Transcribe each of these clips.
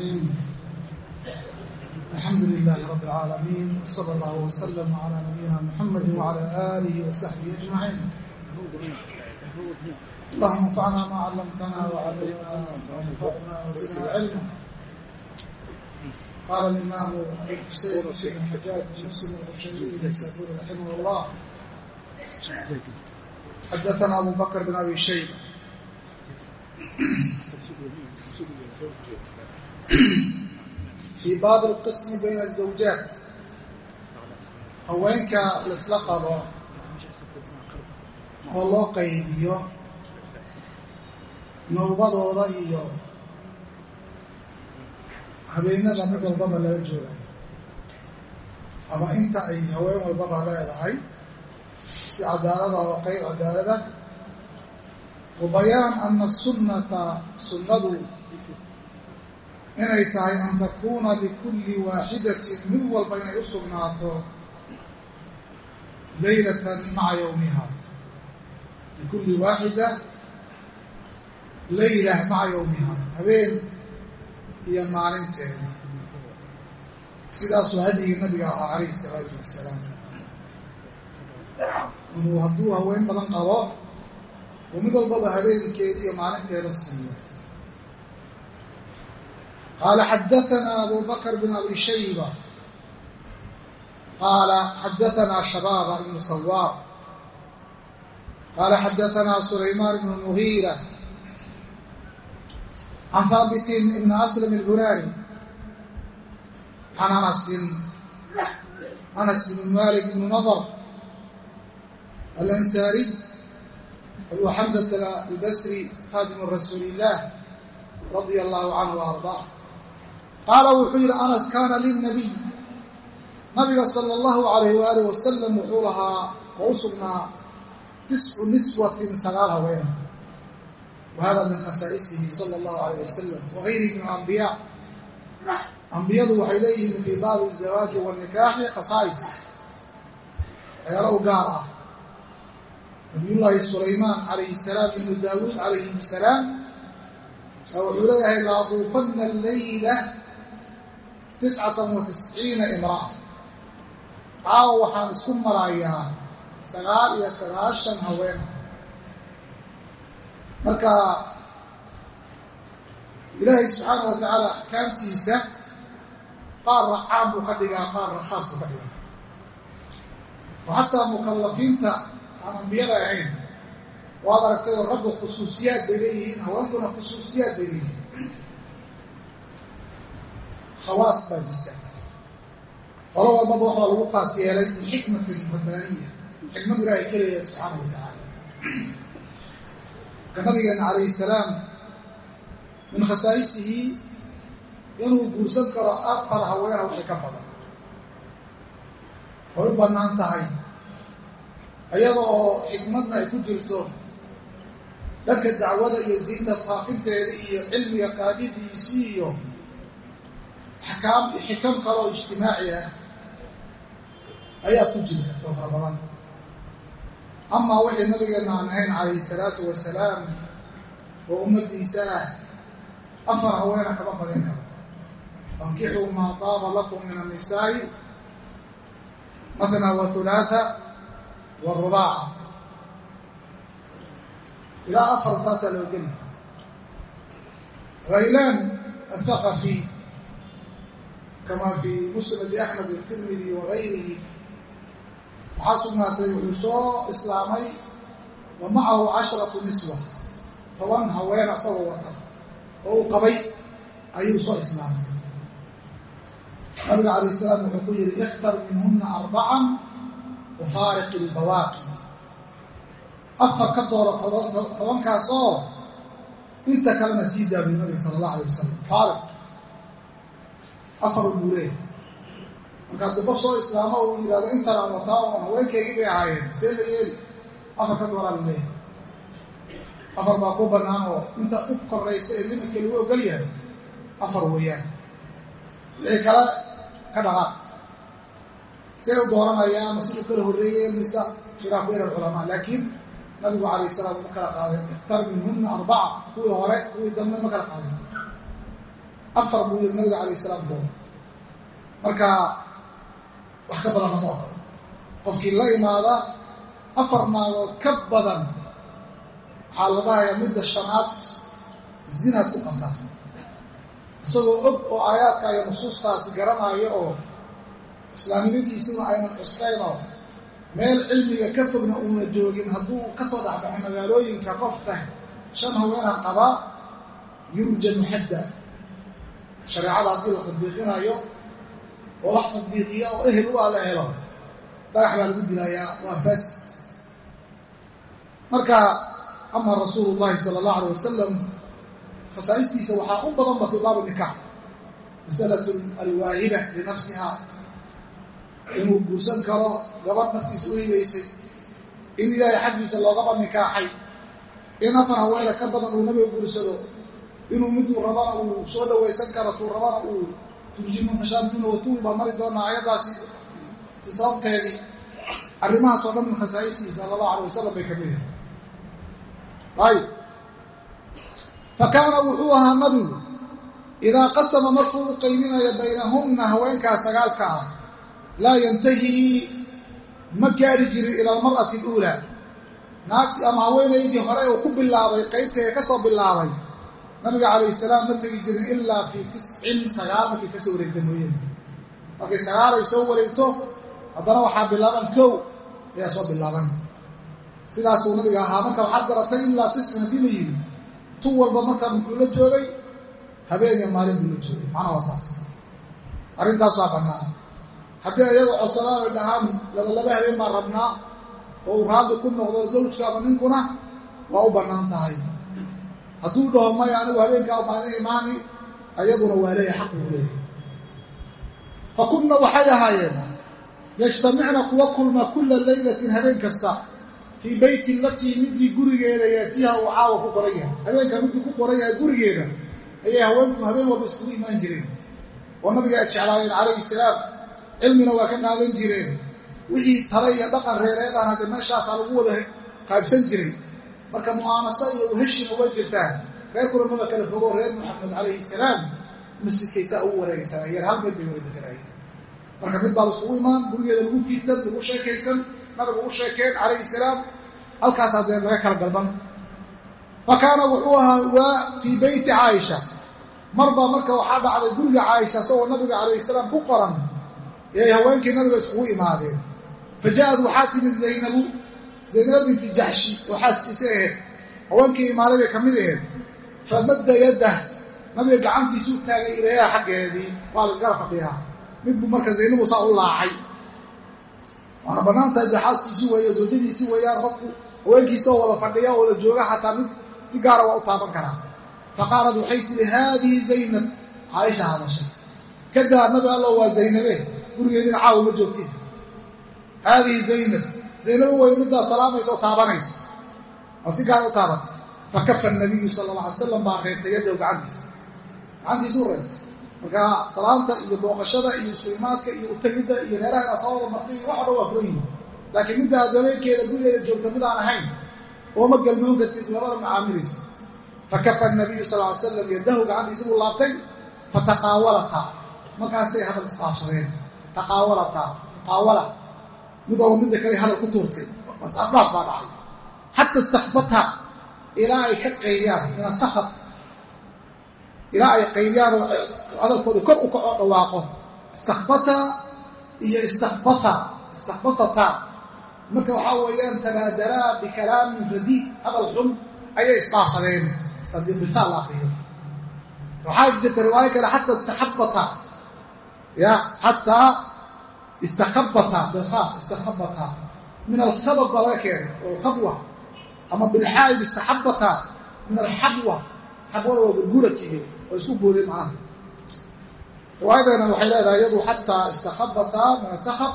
الرحيم الحمد لله رب العالمين وصلى الله وسلم على نبينا محمد وعلى آله وصحبه أجمعين اللهم انفعنا ما علمتنا وعلمنا وانفعنا وزدنا علما قال الإمام الحسين بن الحجاج بن مسلم القشيري ليسابور رحمه الله حدثنا أبو بكر بن أبي شيبة xibaadu lqismi bayna azawjaat haweenka laisla qabo oo loo qaybiyo nowbadooda iyo habeenada mid walbaba laga joogayo. ama inta ay haween walbaba leedahay si cadaalada ah oo qayb cadaalada ah. wa bayaan ana sunnata sunnadu inay tahay an takuuna likulli waaxidatin mid walba inay u sugnaato leylatan maca yowmiha likulli waaxida leyla maca yowmiha habeen iyo maalinteeda. Sidaasuu hadyigii nabiga ahaa calayhi salaatu wasalaam inuu hadduu haween badan qabo uu mid walbaba habeenkeeda iyo maalinteeda siiyo قال حدثنا أبو بكر بن أبي شيبة قال حدثنا شباب بن صواب قال حدثنا سليمان بن المغيرة عن ثابت بن أسلم الهلالي عن أنس أنس بن مالك بن نضر الأنساري هو حمزة البصري خادم رسول الله رضي الله عنه وأرضاه qaala wuxuu yidhi anas kaana lilnabiy nabiga sala allahu calayh waalih wasalam wuxuu lahaa oo u sugnaa tiscu niswatin sagaal haween wa hada min khasaa'isihi sala allahu calayh wasalam wagayrihi min alambiyaa ambiyadu waxay leeyihiin fii baabi azawaaji wanikaaxi khasaa'is waxyaalo u gaar ah nabiyullaahi sulaymaan calayhi salaam ibnu daawuud calayhim salaam wuxuu leeyahay laaduufanna leyla tiscatan wa tisciina caawa waxaan isku marayaa sagaal iyo sagaashan haweena marka ilaahay subxaana wa tacaala axkaamtiisa qaarna caam buu ka dhigaa qaarna khaas ka dhigaa oo xataa mukallafiinta aan ambiyada ahayn waad aragtay oo raggu khusuusiyaad bay leeyihiin haweenkuna khusuusiyaad bay leeyihiin khawaas baa jirta qolo walbaba waxaa lagu khaas yeelay bixikmatin rabbaaniya xikmad ilaahay keliya subxaana wa tacaala marka nabigeena calayhi salaam min khasaa'isihi inuu guursan karo afar haweena waxay ka badan way u bannaan tahay iyada oo xikmadna ay ku jirto dhanka dacwada iyo diinta faafinteeda iyo cilmiga qaadidiisii iyo xikam kaloo ijtimaaci ah ayaa ku jira oo fara badan amaa wixii nabigeenna aan ahayn calayhi salaatu wasalaam oo ummaddiisa ah afar haweena kama badin karo. Fankixuu maa taaba lakum min annisaa'i matna wa hulaatha wa rubaaca. Ilaa afar taasaa loo geliya haylaan athaqafi kama fii musnadi axmed itirmidi wagayrihi waxaa sugnaatay wuxuu soo islaamay wa macahu casharatu niswa toban haween asagoo wata oo uu qabay ayuu soo islaamay nabiga calayh salaam wuxuu ku yidhi ikhtar minhuna arbacan wafaariq ilbawaaqi afar ka dooro tobankaasoo inta kalena sii daabay nabiga sala allah alay wasalam faariq afar buu leeyahay markaa duba soo islaamo uu yidhahdo intanaan wataa oon haweenkaygii bay ahaayeen see la yeeli. Afar ka dooraa la leeyahay afar baa ku bannaan oo inta u koraysa ee liminka lagu ogol yahay afar weeyaan. Wixii kale ka dhaqaaq see u dooranayaan ma siduu kala horreeyeen mise khilaafu ila alculamaa laakiin nabigu calayh salaam ma kala qaadeen. Ikhtar minhunna arbaca kuwii hore kuwii dambe ma kala qaadeen afar buu yiri nabiga calayh salaam doona marka wax ka badan lama oqo qofkii la imaada afar naagood ka badan waxaa la dhahayaa midda shanaad zinaad ku qabtaa isagoo og oo aayaadka iyo nusuustaasi garanaayo oo islaamnimadiisuna aynan cuskaynoo meel cilmiga ka fogna uuna joogin hadduu ka soo dhexbaxay magaalooyinka qofka shan haweenan qabaa yurjanu xadda shareecada haddii la tadbiiqinayo oo wax tadbiiqiya oo ehel u ah la helo dhagax baa lagu dilayaa waa faasid marka ama rasuulu llahi sala allahu alay wasalam khasaa'istiisa waxaa u badan ba fi baabu nikax masalatu alwaahiba linafsiha inuu guursan karo gabadh naftiisa u hibaysay in ilaahay xaggiisa loogaba nikaaxay in afar haweene ka badan uu nabiga guursado inuu miduu rabana uu soo dhawaysan karo tuu rabana uu turjiman tashaabuna watuwi baa mari doonaa ayadaasi sababteedii arrimahaasoo dhan min khasaa'istiisa sala allahu alay wasalam bay ka mid yahay ayib fa kaana wuxuu ahaa nabigu idaa qasama markuu u qayminayo baynahunna haweenkaas sagaalka ah laa yantahii ma gaari jirin ila almar'ati aluulaa. Naagtii ama haweenaydii hore uu ku bilaabay qaybteeda ka soo bilaabay nabiga calayhi salaam ma tegi jirin ilaa fii tiscin sagaal markay ka soo wareegta mooyane markay sagaal ay soo wareegto haddana waxaa bilaaban kow ayaa soo bilaaban sidaasuu nabiga ahaa marka waxaad garatay ilaa tiscin haddii la yidhi tu walba markaa muxuu la joogay habeeniya maalin buu la joogay. Macnaa waa saas. Arrintaasaa bannaan. Haddii ayagu codsadaan ay dhahaan labalaba habeen baan rabnaa oo uu raalli ku noqdo zawjka ama ninkuna waa u bannaan tahay hadduu dhaho maya anigu habeenkaa maalin imaani ayaduna waa leeyahay xaq buu leeyahay. Fa kunna waxay ahaayeen yajtamicna kuwa kulma kulla laylatin habeen kasta fii beyti latii midii gurigeeda yaatiha uu caawa ku qoran yahay. Habeenkaa midii ku qoran yahay gurigeeda ayay haweenku habeen walba iskugu imaan jireen. Oo nabiga ay jeclaayeen calayhi salaam. Cilmina waa ka qaadan jireen. Wixii tale iyo dhaqan reereedan hadde meeshaasaa lagu wada qaybsan jiray marka mu'aanasa iyo uheshina way jirtaa reer kulamada kale fogo reer maxamed calayhi salaam masjidkaysaa ugu wareegsanayeen hal meel bay wada deganayeen marka mid baa laiskugu imaan gurigeeda lagu fiidsan lagu sheekaysan nabiga u sheekeen calayhi salaam halkaas haddee laga kala galban. Fa kaana wuxuu ahaa waa fii beyti caaisha marbaa marka waxaa dhacday guriga caaisha isagoo nabiga calayhi salaam ku qoran ee haweenkii nabiga iskugu imaadeen. Fa ja'ad waxaa timid zaynabu zaynab binti jaxshi oo xaaskiisa aheyd haweenkii imaaday bay ka mid aheyd fa madda yaddah nabiga gacantiisuu taagay ilayaha xaggeedii waa la isgala fadhiyaa. Mid buu marka zaynabu saa u laacay. Waana bannaan tahay dee xaaskiisii weeye zawjadiisii weeyaan qofku haweenkiisaoo wada fadhiya oo wada jooga xataa mid si gaara waa u taaban karaa. Fa qaalat waxay tihi haadihi zaynab. Caaisha hadashay. Kadaa nabi allow waa zaynabe gurigeediina caawa ma joogtid haadihi zaynab zaynabo way middaa salaamaysa oo taabanaysa oo si gaara u taabatay fa kafa nabiyu sala alla alay slam baa reebtay yaddow gacantiisa. Gacantiisuu reebtay. Marka salaamta iyo booqashada iyo islimaadka iyo utegidda iyo reeraha wada martay wax dhan waa furan yihiin laakiin midda aad habeenkeeda gurigeeda joogta midaan ahayn ooma galmoon kartid labada macaamilaysa fa kafa nabiyu sal ly slam yadahu gacantiisa buu laabtay fataqaawalataa markaasay hadal isqaabsadeen taqaawalataa muqaawala mid walba midda kale hadal ku tuurtay. Masafdhaaf baa dhacay. Xata istakbata ilaa ay ka qaydiyaan min asakad ilaa ay qaydiyaan oo hadalkooda kor u kacoo dhawaaqo. Istakbata iyo istakbata istakbatata marka waxaa weeyaan tabaadaraa bikalaamin radii hadal xun ayay isdhaafsadeen bitaa la akriyo waxaa jirta riwaayo kale xata istaxabata ya xataa istakhabata min alkhabad baa laga keenay oo khabwa. Ama bilxaaib istaxabata min alxabwa xabwada waa gurguradkiiyo oo isku boodeen macnaha. Riwaayadeena waxay leedahay iyadu xataa istakhabata min asakab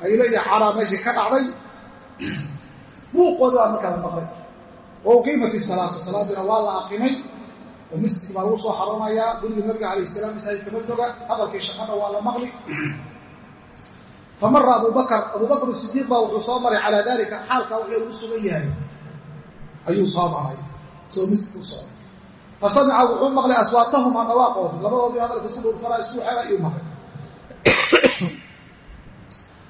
qaylo iyo caraa meeshii ka dhacday. Buuqooda waa markaa la maqlay. Wa uqiimat isalaatu salaadiina waa la aqimay oo misjid baa lagu soo xaroonayaa guriga nabiga calayh salaam masaajid kama joga. Hadalkii shaqada waa la maqli famara abubakar abubakr sidiiq baa wuxuu soo maray calaa dalika xaalkaa wixii lagu sugan yahay ayuu soo maray isagoo misjid ku socday fasamica wuxuu maqlay aswaatahuma dhawaaqoodi labadoodii hadalka si dhulfara isku xela iyuu maqlay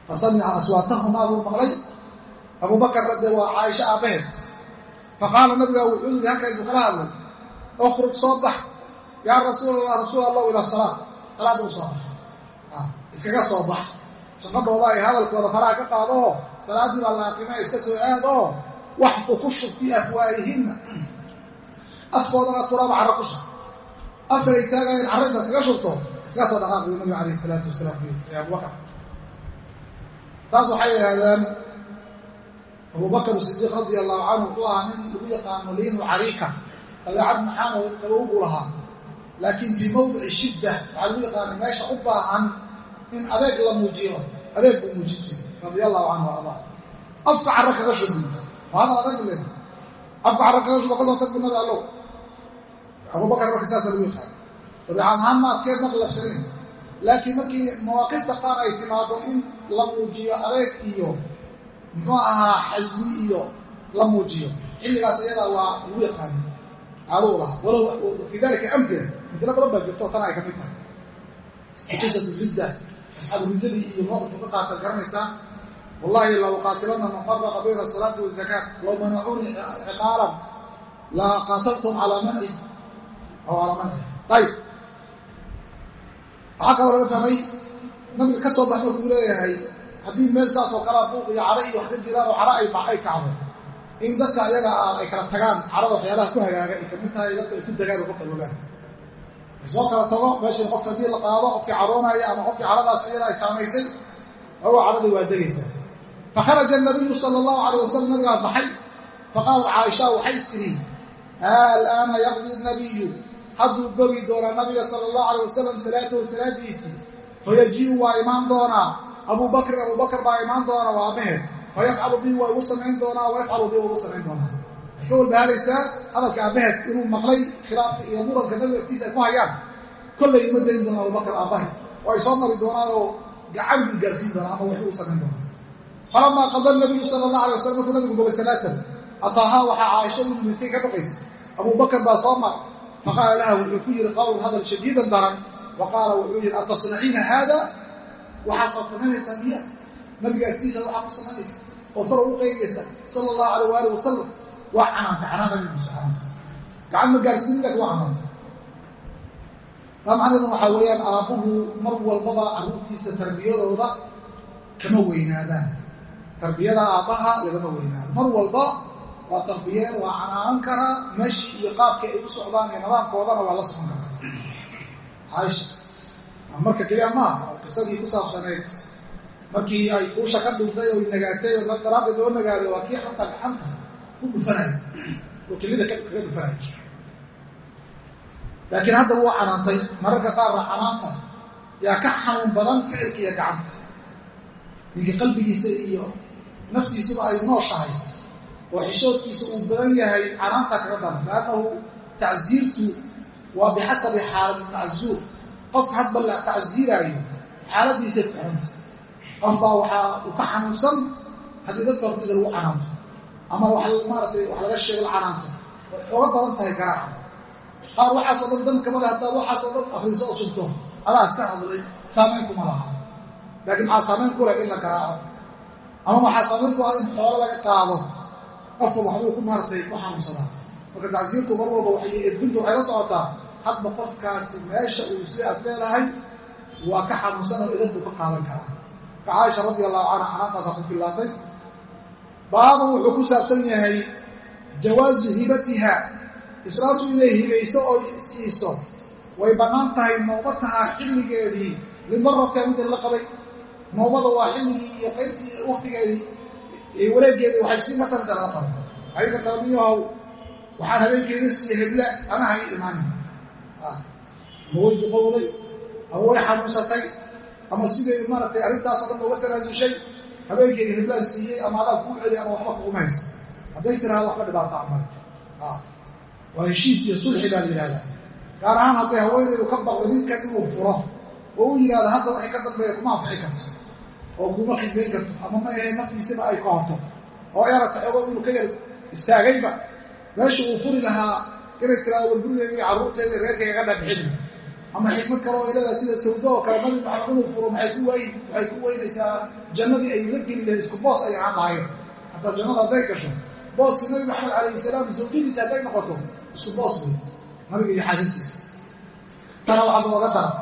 fasamica aswaatahumaa buu maqlay abuubakarna dee waa caaisha aabbaheed faqaala nabiga wuxuu yidhi halkan buu kala hadlay ukhruj soo bax yaa rasuul allah ila salaa salaada u soo bax iskaga soo shaqadooda ay hadalkooda faraha ka qaadoo salaaddii baa laaqima iska soo aadoo waxfu ku shub fii afwaayihinna afkoodana turaaba carro ku shub. Afka ay taagayen carro intaad kaga shubto iskaga soo dhaqaaqayu nabiga calayh isalaatu wasalaam ee abubakar taas waxay yidhahdeen abubakr sidiiq radia allahu canhu wuxuu ahaa nin lagu yaqaano liinu cariika dabeecad maxaano qabow buu lahaa. Laakiin fii mawdici shidda waxaa lagu yaqaana meesha u baahan in adeeg la muujiyo adeeg buu muujin jiray radia allahu canhu ardaa afka carro kaga shubi waana adag le afka carro kaga shubo ka soo tag bunada allow. Abubakar marka sidaasa lagu yaqaana dabeecad ahaan ma ma qalafsanayn laakiin markii mawaaqifta qaar ay timaado in la muujiyo adeeg iyo muxuu ahaa xasmi iyo la muujiyo. Xilligaas iyadaa waa lagu yaqaani lahaa. Walow fii dalika amkina amkina badan baa jirto tan ay ka mid tahay. Qisatu ridda asxaabu riddadii iyo mowqifku ka qaata garanaysaa wallahi la uqaatilana man faraqa bayna asalaati wazakaat low manacuuni ciqaalan la qaataltum calaa manci aw calaa manci ayb waxaa kaloo laga fahmay ka soo bax markuu leeyahay haddii meel saas oo kalea buuq iyo cadho wax jiraan oo cadho ay kacdo in dadka ayaga ah ay kala tagaan cadhada waxyaalaha ku hagaaga ay ka mid tahay dadka ku degaan oo ku qaboogaan soo kala tago meeshii qofka haddii la qaado qofkii cadhoonaya ama qofkii cadhadaas iyada ay saamaysay ogo cadhadii waa degaysaa fakharaja nabiyu sala allahu calayh wasalam nabigaa baxay. Faqaalat caaisha waxay tiri alaana yaqdi nabiyu? Hadduu bogi doonaa nabiga sala allahu calayh wasalam salaatahu salaadiisii fayajiiu waa imaan doonaa. Abuu bakrin abuu bakr baa imaan doona waa abaheed fayafcalu bii waa igu samayn doonaa wayafcalu bii waa igu samayn doonaa waxay ka walbahalaysaa hadalka aabbaheed inuu maqlay khilaafka iyo muranka nabiga agtiisa ku hayaan kollay ima dayn doona abubakr aabbahe oo ay soo mari doonaan oo gacan bii gaarsiin doonaa ama wax ugu samayn doonaa. Falamaa qada nabiyu sala allah alay wasalam markuu nabigu bogay salaatan ataahaa waxaa caaisha u yimisay ka baqaysa abuu bakr baa soo mar faqaala laha wuxuu ku yidhi qawlan hadal shadiidan daran. Wa qaala wuxuu yidhi atasnaciina haada? Waxaasaad samaynaysaa miya? Nabiga agtiisa waxaa ku samaynaysa oo far ugu qaybiyaysa sala allahu alayh waali wasalam waa canaanta canaanta nabigu subxaana gacan ma gaarsiin laakin waa canaanta taa macnaheedu waxaa weeyaan aabbuhu mar walbaba carruurtiisa tarbiyadooda kama weynaadaan. Tarbiyada aabbaha lagama weynaado. Mar walba waa tarbiyeen waa canaanan karaa meeshii iyo qaabkii ay u socdaan iyo nidaamkoodana waa la socon karaa caaisha marka keliya maaha qisadii ku saabsanayd. Markii ay kuusha ka dhintay oo nagaatay oo daraaddeed loo nagaaday waa kii xataa gacanta ku dhufanaya oo kelida kaga dhufanaya laakiin hadda wuu canaantay mararka qaarna canaanta yaa ka xanuun badan ficilka iyo gacanta. Ninkii qalbigiisa iyo naftiisuba ay nooshahay. Oo xishoodkiisa uu badan yahay canaanta kaga daran liannahu tacsiirtu waa bixasabi xaalad maczuur qofka hadba la tacsiiraayo xaaladiisay ku xiranta qof baa waxaa uu ka xanuunsan haddii dadka hortiisa lagu canaanto ama wax maaratay wax laga sheego la canaanto way oga badan tahay garaaca qaar waxaasoo dhan dan kamada haddaad waxaasoo dhan afriso oo jubto adaa iska hadlay saamayn kuma laha. Laakiin maxaa saamayn ku leh in la garaaco ama waxaa saamayn ku ah in xoolo laga qaado? Qofka waxbuu ku maaratay ku xanuunsadaa marka tacsiirtu mar walba waxay edbintu waxay la socotaa. Hadba qofkaasi meesha uu sidaas leedahay waa ka xanuunsan oo idan buu ka qaadan karaa ka caaisha radi allahu canha canaantaasaa ku fillaatay baaban wuxuu ku saabsan yahay jawaasu hibatiha islaamtu inay hibayso oo siiso. Way bannaan tahay noobatahaa xilligeedii. Limarata midda la qabay. Noobada waa xilligii iyo qaybtii waktigeedii wareegeedii waxay sii marta midda lala qabay waxay miyahow waxaan habeenkeeda siiye hebla anaha i imaanin ama way duqowday ama way xanuunsatay? Ama siday maaragtay arrintaasoo dhan looga tanaasushay habeenkeyga heblaan siiyey ama adaa kuu celi ama waxba kuguma haysta hadday tiraahdo waxba dhibaata amal waa heshiis iyo sulxi baa la yihahdaa gaar ahaan hadday haweeneydu ka baqdo ninkan inuu furo oo u yidhahdo hadda waxay ka dambeeya kuma anfixi karto oo kuma khidmayn karto ama ma ahe naftiisaba ay ka horto oo ay aragto xogo inuu ka yar istaagayba meesha uu furi lahaa inay tiraado war gurigeyga iyo carruurtayda reerkayga ka dhabxin ama xikmad kale oo ilada sida sawdo oo kale nabi maxamed inuu furo maxay ku weynaysaa jannadii ay la geli lahayd isku boos ay ahaan hataa jannada hadday gasho booskii nabi maxamed calayhi salaam sawjadiisa hadday noqoto isku boos wey nabiga iyo xaasiskiisa tana waxaa looga dara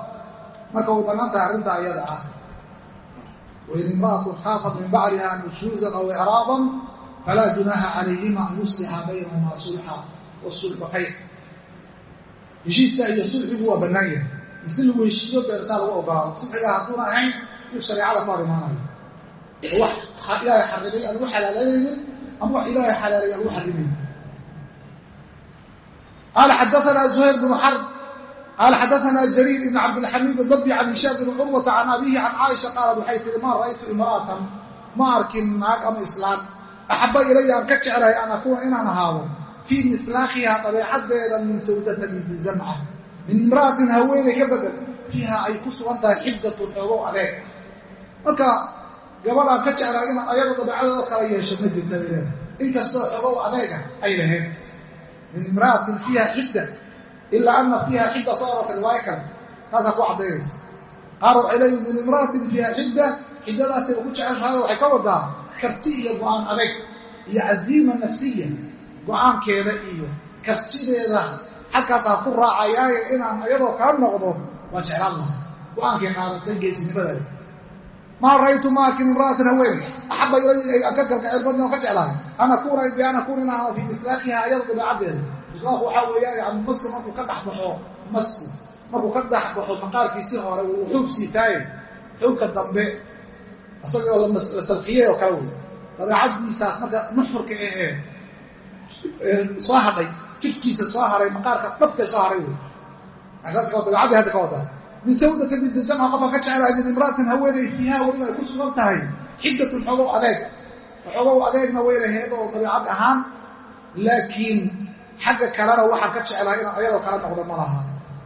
marka way bannaan arrinta ayada ah wain imra'atun khaafat min bacliha nushuuzan aw icraadan falaa junaaha calayhima an yuslixa baynahuma sulxa wasulxu khayr heshiiska iyo sulxigu waa bannaan yahay. Mise lagu heshiiyo beersaa ogolaado sulxiga hadduuna ahayn mid shareecada ka hor imaanayo wax ilaahay xarimay aan lagu xalaalaynin ama wax ilaahay xalaalay aan lagu xarimayn qaala xadaanaa zuhayr bnu xarb qaala xadaanaa jariir ibn cabdilxamiid adabi can hishaam bni curwata can abihi can caaisha qaalad waxay tihi maa ra'aytu imra'atan? Ma arkin naag ama islaan? Axaba ilaya aan ka jeclahay an akuuna inaan ahaado fii mislaakhiha dabeecaddeeda min sawdata binti zamca min imra'atin haweenay ka bedel fiiha ay ku sugan tahay xiddatun xoogow adeeg marka gabadhaan ka jeclahay inaan ayada dabeecadooda kala yeesho ma jirta bay leedahay inkastoo xoogow adeega ay lahayd min imra'atin fiiha xidda ilaa ana fiiha xidda soo arorta riwaayo kale taasaa ku caddaynaysa qaar waxay leeyihiin min imra'atin fiiha xidda xiddadaasay ku jeceshahay waxay ka wadaa karti iyo go'aan adeeg iyo casiima nafsiya go'aankeeda iyo kartideeda. Halkaasaa ku raacayaaye inaan iyadoo kala noqdo waa jeclaan laha go'aankay qaadatay geesinimadale maa ra'aytu ma arkin imra'atan haween? Axaba ilay aan ka galgaceel badna oo ka jeclahay. An akuuna bi an akuuna inaan fii mislaakiha ayada dabeecaddeeda mislaaqu waxaa weeyaan yani masku markuu ka dhex baxo masku markuu ka dhex baxo maqaarkiisii hore wuu xuub siitaaye xuubka dambe isagoo la salqiyey oo kale wey dabeecaddiisaas marka nuxurka ahee soo hadhay jidhkiisa soo haray maqaarka dhabta soo haray dabeecadii hadda ka wadaa min sawdata binti zamca qofaan ka jeclahay min imra'atin haweenay fiiha weliba ay ku sugan tahay. Xiddatun xogow adeeg. Xogow adeegna wayna heed oo dabeecad ahaan laakiin xagga kalena waxaan ka jeclahay inaan ayadoo kala noqdo ma laha.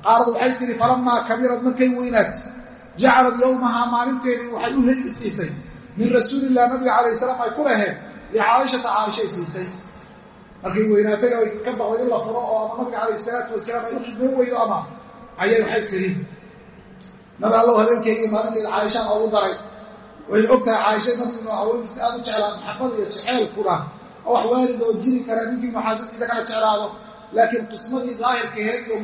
Qaalad waxay tihi falamaa kabirad markay weynaat jacalad yowmahaa maalinteedii waxay u heli siisay min rasuulilah nabiga calayh salaam ay ku laheed licaaishata caaishay siisay markay weynaatay oo ka baqday in la furo oo ama nabiga calayh salaatu wasalaam ay u weydo ama? Ayay waxay tihi nabi allow habeenkeygii maalinteeda caaishaan oogu daray. Way og tahay caaisha nabigu haweenkiisa aad u jeclaa maxabada iyo jeceelkuna oo wax waalid oo jiri kara ninkii maxaasasiisa kala jeclaado. Laakiin qismadii daahirkaheed iyo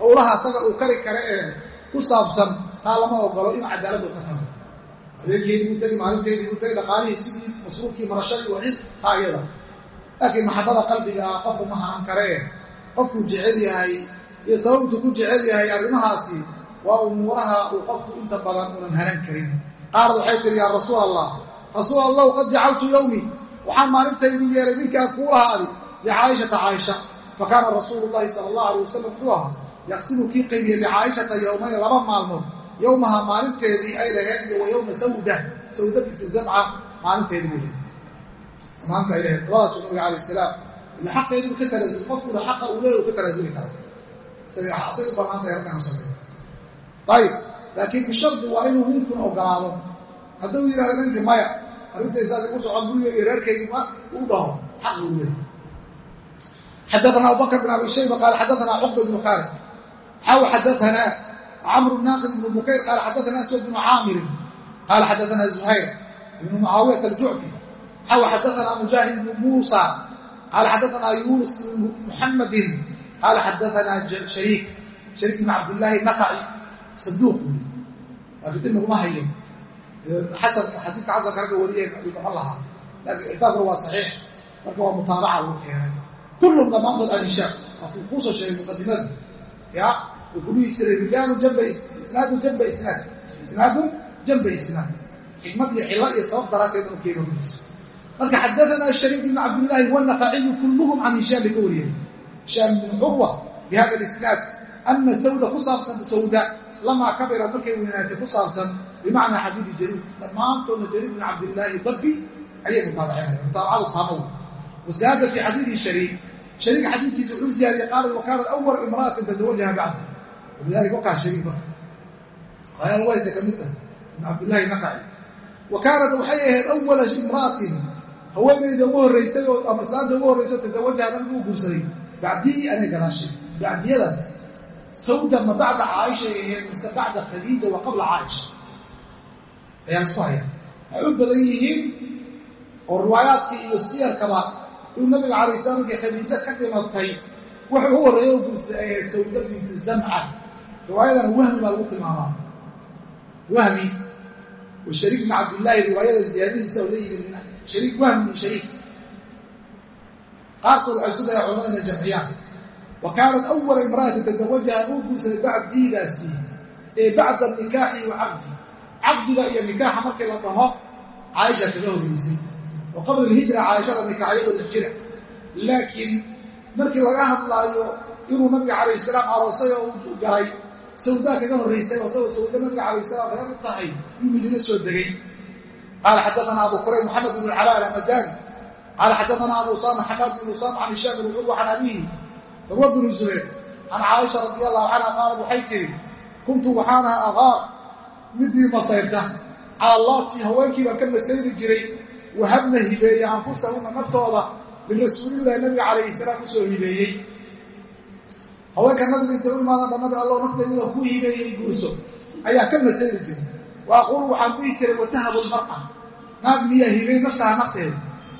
howlaha asaga uu kari kara ee ku saabsan taa lama ogolo in cadaaladu ka tago. Habeenkeedii buu tegi maalinteedii buu tegi dhaqaalihii sidii masruufkii marashadii wixii taa iyada laakiin maxabada qalbiga qofku ma hanan karee qofkuu jecel yahay iyo sababtuu ku jecel yahay arrimahaasi waa umuuraha uu qofku inta badan unan hanan karin. Qaalad waxay tihi yaa rasuul allah rasuul allahu qad jacaltu yowmii waxaan maalintaydii yeelay ninkaan kuu lahaadi licaaishata caaisha. Fa kaana rasuulu llahi sala allahu alay wasalam muxuu ahaa yaqsimu kii qaybiyey licaaishata yowmayn laba maalmood. Yowmaha maalinteedii ay laheyd iyo wa yowma sawda sawda binti zamca maalinteedii bay maalinta ay laheyd labadaasuu nabiga calayh salaam. Ila xaqeediu ka tanaasul qofkuna xaqa uu leey u ka tanaasuli kara isagay u bannaantahay halkaan u sameeyo. Ayib laakiin bishardi waa inuu ninkun ogolaado hadduu yidhahdo ninki maya arrintaysaas igu socon guriga iyo reerkaygima uu dhaho xaq buu leeyahy xadaana abubakr bin abi shayba qaala xadaana cuqba ibnu khaalid. Xaw xadaana camru naaqid ibnu bukayr qaala xadaana aswad bnu caamirin qaala xadaana zuhayr ibnu mucaawiyata aljucfi xaw xadaana mujaahid ibnu muusa qaala xadaana yunus ibnu muxamadin qaala xadaana shariik shariik ibn cabdillaahi naqaci saduuq wey laakiin dhib naguma hayo xasanka xadiidka xasanka ragga wariyeen ayuu noqon lahaa laakiin ixtaabkuna waa saxiix marka waa mutaabaca lagu keenay kullum dhammaantood can hishaam waa kuu kuusoo sheegay muqadimada ya uu ku dhihi jiray rijaalu jamba isnaadu jamba isnaad isnaadun jamba isnaad xikmad iyo cilo iyo sabab daraadteed inu keeno rudiisa marka xadaanaa shariik ibn cabdillaahi wanaqaciyu kulluhum can hishaam bay ka wariyeen hishaam ibn curwa bi hada isnaad ana sawda ku saabsan sawda lamaa kabira markay weynaatay ku saabsan bimacnaa xadiidi jariir. Dhammaantoodna jariir bin cabdillaahi dabbi ayay mutaabacinaya mutaabacadu taamo wasaada fii xadiidi shariik shariik xadiidkiisa wuxuu ziyaadiyey qaala wa kaanat awal imra'atin tazawajaha bacda walidalika wakaa shariik marka. Ayaal waysa ka mid tahay ibn cabdillaahi naqaci. Wa kaanat waxay ahayd awala imra'atin haweenayda ugu horraysay oo ama islaanta ugu horraysay oo tazawajaha nabigu u guursaday bacdii anay gadaashay bacdiyadaas sawda ma bacda caaisha ahayd mise bacda khadiija wa qabla caaisha? Ayaan isku haya waxay u badan yihiin oo riwaayaadkii iyo siyarkaba inuu nabiga calay slam markii khadiijo ka dhimatay wuxuu u horreeya u guursaday ay ahayd sawda bintu zamca. Riwaayadan wahmi baa lagu tilmaamaa. Wahmi. Oo shariik bn cabdillaahi riwaayada ziyaadadiisa oo la yimid shariik wahmi min shariik qaarkood waxay isku daya culamada inay jamciyaan wa kaanat awala imra'ati tasawajaha uu guursaday bacdiidaasi ee bacda nikaaxi wa caqdi caqdiga iyo nikaaxa markii la dhaho caaisha kaga horreysay wa qabla alhijra caaishada nikaaxyadoo dhex jira laakiin markii laga hadlaayo inuu nabiga calayh salaam aroosay oo u galay sawdaa kaga horraysay oo isagoo sawda nabiga calayh salaam u tahay yuu madiine soo degay qaala xadaana abu kurayb moxamed bn alcala alhamadani qaala xadaana abu usama xamaad bn usama can hishaam bn curwa can abihi curwa bnu zubayr can caaisha radi allahu canha qaalad waxay tiri kuntu waxaan aha aqaar midii masayrta cala allaati haweenkii baan ka masayri jiray wahabna hibeeye anfusahuna naftooda lirasuulillahi nabiga calayhi salaam u soo hibeeyey haweenka nabiga intay u imaadaan nabi allow naftayda ku hibeeyey guurso ayaa ka masayri jiray wa aquulu waxaan dhihi jiray watahabu lmar'a naag miyaa hibeey nafsaha nafteeda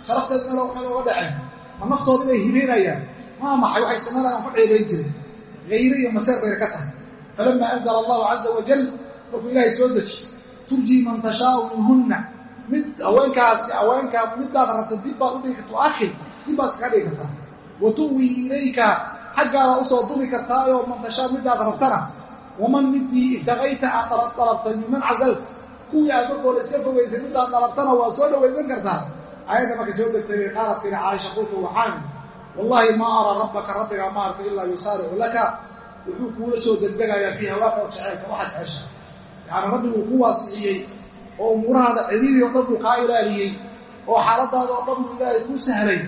sharafteeda meel waxay oga dhaceen. Ma naftooda inay hibeynayaan maa maxay waxay samaynayaan ku ceebayn jiray hayre iyo maseer bayna ka tahay. Falama anzala allahu caza wajal markuu ilaahay soo deji. Turjii man tashaau minhunna. Mid haweenkaasi haweenkaa midaad rabta dib baad u dhigi karta akhir dib baad iskaga dhigi kartaa wa tuwi ilayka xaggaada u soo dumi kartaayoo man tashaa midaad rabtana waman midii ibtaqayta aad dalabtay miman casalta kuwii aad markooda iska fogaysay midaad dalabtana waa soo dhawaysan kartaa aayadda markay soo degtay bay qaalat tiri caaisha qultu waxaan wallaahi maa araa rabbaka rabbigaa ma arka ilaa yusaaricu laka wuxuu kuula soo degdegayaa fii hawaaka oo jeceelka waxaad jecesha yacni rabbi wuu ku waasiciyey oo umuurahaada ciriiri oo dhan buu kaa ilaaliyey oo xaaladaada oo ilaahay kuu sahlay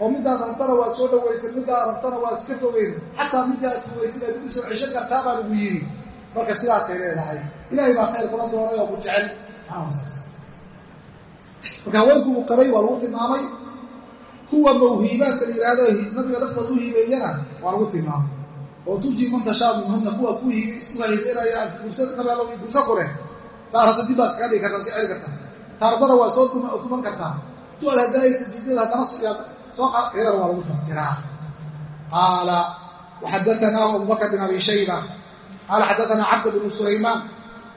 oo midaad rabtana waad soo dhawaysay midaad rabtana waad iska fogeyn xataa midda aad fogaysid aad ugu soo ceshan kartaa baa lagu yidhi. Marka sidaasay leedahay. Ilaahay baa khayr kula doonay oo ku jecel. Marka haweenku uu qabay waa lagu tilmaamay. Kuwa mawhiibaadka la yidhaahdo nabiga naftooda u hibeeyana waa lagu tilmaamay. Oo tuji man tashaa minhunna kuwa ku isku hibeynaya nabiga gursa ku leh. Taar hadda dib baa iskaga dhigi kartaa si celi kartaa iyadana waa lagu fasiraa qaala waxadaanaahu abubakr bin abi shayba. Qaala xadaanaa cabd bnu sulaymaan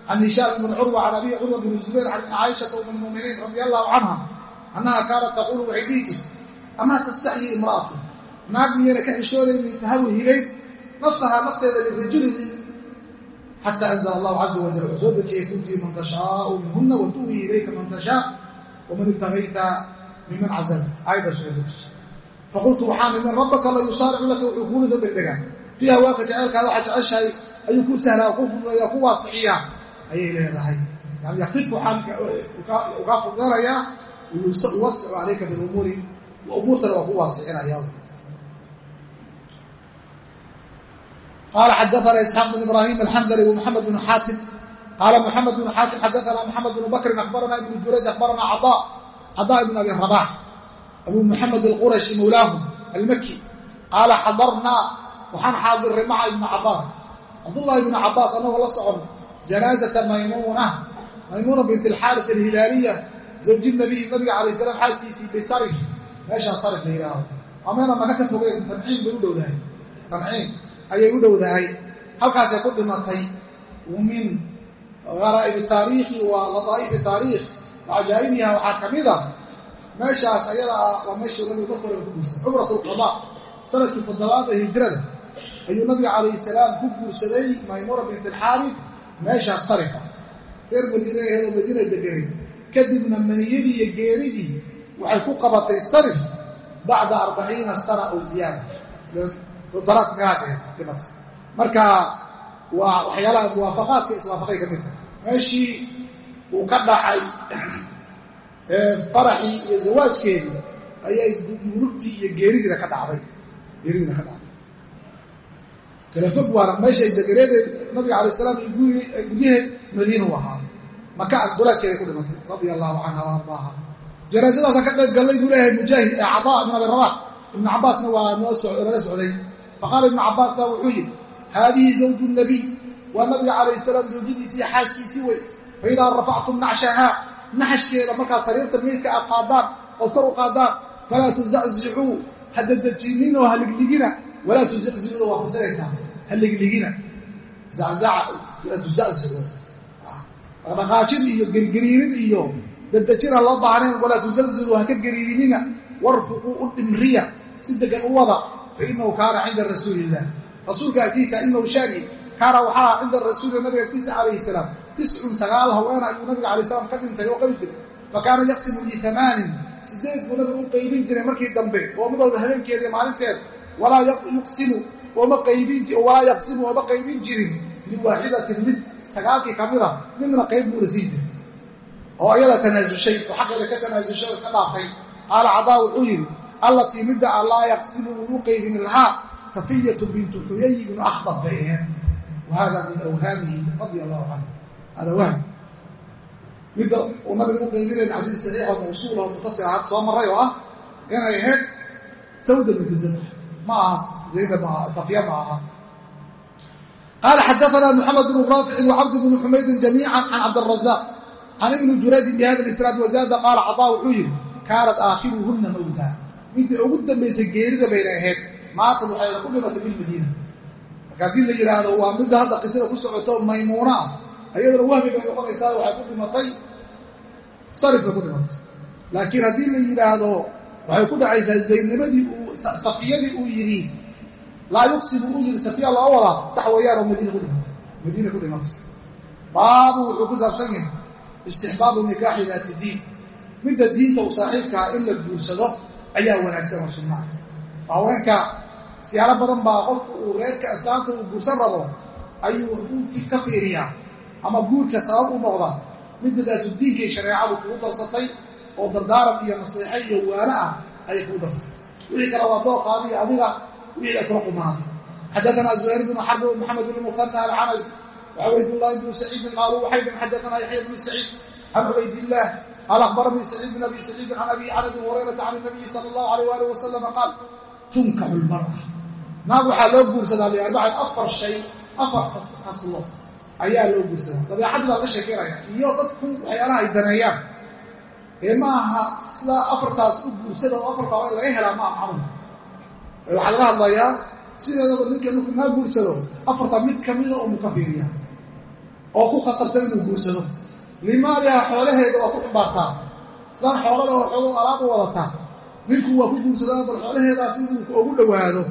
can hishaam bn curwa can abi curwa bn zubayr can caaishata um lmuminiin radia allahu canha annaha kaanat taquulu waxay dhihi jirtay amaa tastaxyi imra'atu naag miyana ka xishoonaynin tahawi hibayn nafsahaa nafteeda lirajulin xata anzla allahu caza wajal wuxuu soo dejiyey tuutii man tashaau minhuna wa tu'wi ilayka man tashaa waman ibtagayta miman casalt aayaddaas waxay soo dejiyey faqultu waxaan idin rabbaka la yusaaricu laka wuxuu kuula soo degdegaa fii hawaaka jaceelkaada waxaa jeceshahay ayuu ku sahlaa ku fududeeya ku waasiciyaa ayay leedahay yani yakifu xaamka ukaa fududanayaa yuwasicu calayka bilumuuri umuurtana waa ku waasicinaya qala xadaana isxaaq bn ibrahim alxandali wmuxamed bn xaatim qaala muxamed bn xaatim xadaana muxamed bn bakrin akhbarana ibn jurayj akhbarana cada cada ibn abi rabax abu muxamed alqurashi mawlaahu almaki qaala xadarnaa waxaan xaadiray maca ibni cabaas cabdullahi ibni cabaas annagoo la socon. Janaazata maymuuna maymuuna bint alxaaris alhilaaliya. Zawji nabiy nabiga calayh salaam xaasiisii bisarif meeshaa sarif la yidhaaho ameena maka ka fogeen tanciim bay u dhowdahay. Tanciim ayay u dhowdahay. Halkaasay ku dhimatay min garaa'ibi taariikhi wa ladaa'ifi taariikh. Wa cajaa'ibiha waxaa meeshaas ayada ah waa meeshuu nabigu ka koran ku guursaday. Cumrat sannadkii toddobaada hijrada ayuu nabiga calayhi salaam ku guursaday maymuuna bint alxaaris meeshaas sarifa reer madiina madiina deganay kadibna maniyadii iyo geeridii waxay ku qabatay sarif bacda arbaciina sana oo ziyaada daraad meelahaas ahayd dhimata marka waa waxyaalaha muwaafaqaadka iswaafaqay ka mid tahay meeshii uu ka dhacay faraxii iyo zawaajkeedii ayay mulugtii iyo geeridiina ka dhacday. Geeridiina ka dhacday. Kalafog waana meeshay deganeedee nabiga alay salaam iyo guryaheed madiina u ahaa. Maka agdulaadkeeday ku dhimatay radia allahu canha wa ardaaha. Ka qayb gallay buu leeyahay mujaahid ee cadaa ibn abi rabax ibnu cabbaasna waa noo nala socday. Faqaala ibnu cabbaas baa wuxuu yidhi haadihi zawju nabiy. Waa nabiga calayh salaam zawjadiisii xaaskiisii wey fa idaa rafactum nacshahaa naxashkeeda markaad sariirta meydka aad qaadaan ood kor u qaadaan falaa tuzaczicuu ha dadejinin oo ha ligligina walaa tuzaczicu waa fasiraysaa ha ligligina dhaqdhaqaajin iyo gergeriirin iyo dadejin ha loo baahnayn walaa tuzalzilu ha ka geriirinina warfuquu u dhimriya si degan u wada fa inahu kaana cinda rasuuli illah rasuulka agtiisa inahu shaagi kaana waxaa cinda rasuuli nabiga agtiisa calayhi salaam tiscun sagaal haweena ayuu nabiga alay slam ka dhintay oo qabi jiray fa kaana yaqsimu liamaanin sideed buu nabigu u qaybin jiray markii dambe oo mid walba habeenkeeda iyo maalinteed walaa yaqsimu ooma qaybin jirin liwaaxidatin mid sagaalkii ka mida midna qayb buuna siin jiray oo iyada tanaasushay oo xaqeeda ka tanaasushay oo iska dhaaftay qaala cadaa wuxuu yidhi allatii midda a laa yaqsimu uu qaybin lahaa safiyatu bintu xuyay ibnu akhdab bay ahayd wa hada min awhaamihi radia allahu canhu hada wahm midda uu nabiga u qaybinaya xadiid saxiix oo mawsuul oo mutasir ahaad soo maray oo ah inay ahayd sawda bintu zamx ma aha zaynab maaha safiya ma aha. Qaala xadaana moxamed bnu raaficin wacabd bnu xumaydin jamiica can cabdirazaaq can ibni juraydin bihada isnaad wazaada qaala cadaa wuxuu yidhi kaanat aakhiruhunna mawta midda ugu dambaysay geerida bayna ahayd. Maatad waxayna ku dhimatay bilmadiina marka haddii la yidhaahdo waa midda hadda qisada ku socoto maymuuna ayaduna wahmi bay noqonaysaa waxay ku dhimatay sarif bay ku dhimatay. Laakiin haddii la yidhaahdo waxay ku dhacaysaa zaydnimadii uu safiyadii uu yidhi laa yuqsimu uu yidhi safiya loo wadaa sax weeyaanoo madiina ku dhimatay. Madiina ku dhimatay. Baabu wuxuu ku saabsan yahay istixbaabu nikaaxi daati diin. Midda diinta u saaxiibkaa in la guursado ayaa wanaagsan oo sunnaa haweenka siyaalo badan baa qofku uu reerka islaamka uu guursan rabo ayuu wuxuu ka fiiriyaa ama guurka sabab u noqda mid nidaatudiinka shareecadu kugu darsatay oo dardaaran iyo nasiixo iyo waana ah ayay kugu darsatay. Wixii kale waa dooqaadi adiga wixii ay kula qumaata xadaanaa zuhayr bnu xarbi maxamed bn muhana alcanas wacabaydulaahi bnu saciidin qaaluu waxaydin xadaanaa yaxya bnu saciid can cubaydillaah qaal ahbaranii saciid bn abi saciidin can abi can abi hurayrata can inabiyi sala allahu alayh alih wasalam qaal tunkaxu lmara naag waxaa loo guursadaa liarbacin afar shay afar khaslo ayaa loo guursadaa dabeecaddi baa laga sheekeynaya. Iyo dadku waxyaalaha ay daneeyaan. Ee ma aha sidaa afartaas u guursada oo afartaa in laga helaa ma aha camal waxaa laga hadlayaa sideedaba ninka markuu naa guursado afartaa mid kamida oo muka fiiriya oo ku khasabta inuu guursado. Limaaliha xoolaheeda waa ku xumbaartaa. Islaan xoolada oo xoogo alaab u wadataa. Ninku waa ku guursadaa bal xoolaheedaas inuu ugu dhowaado.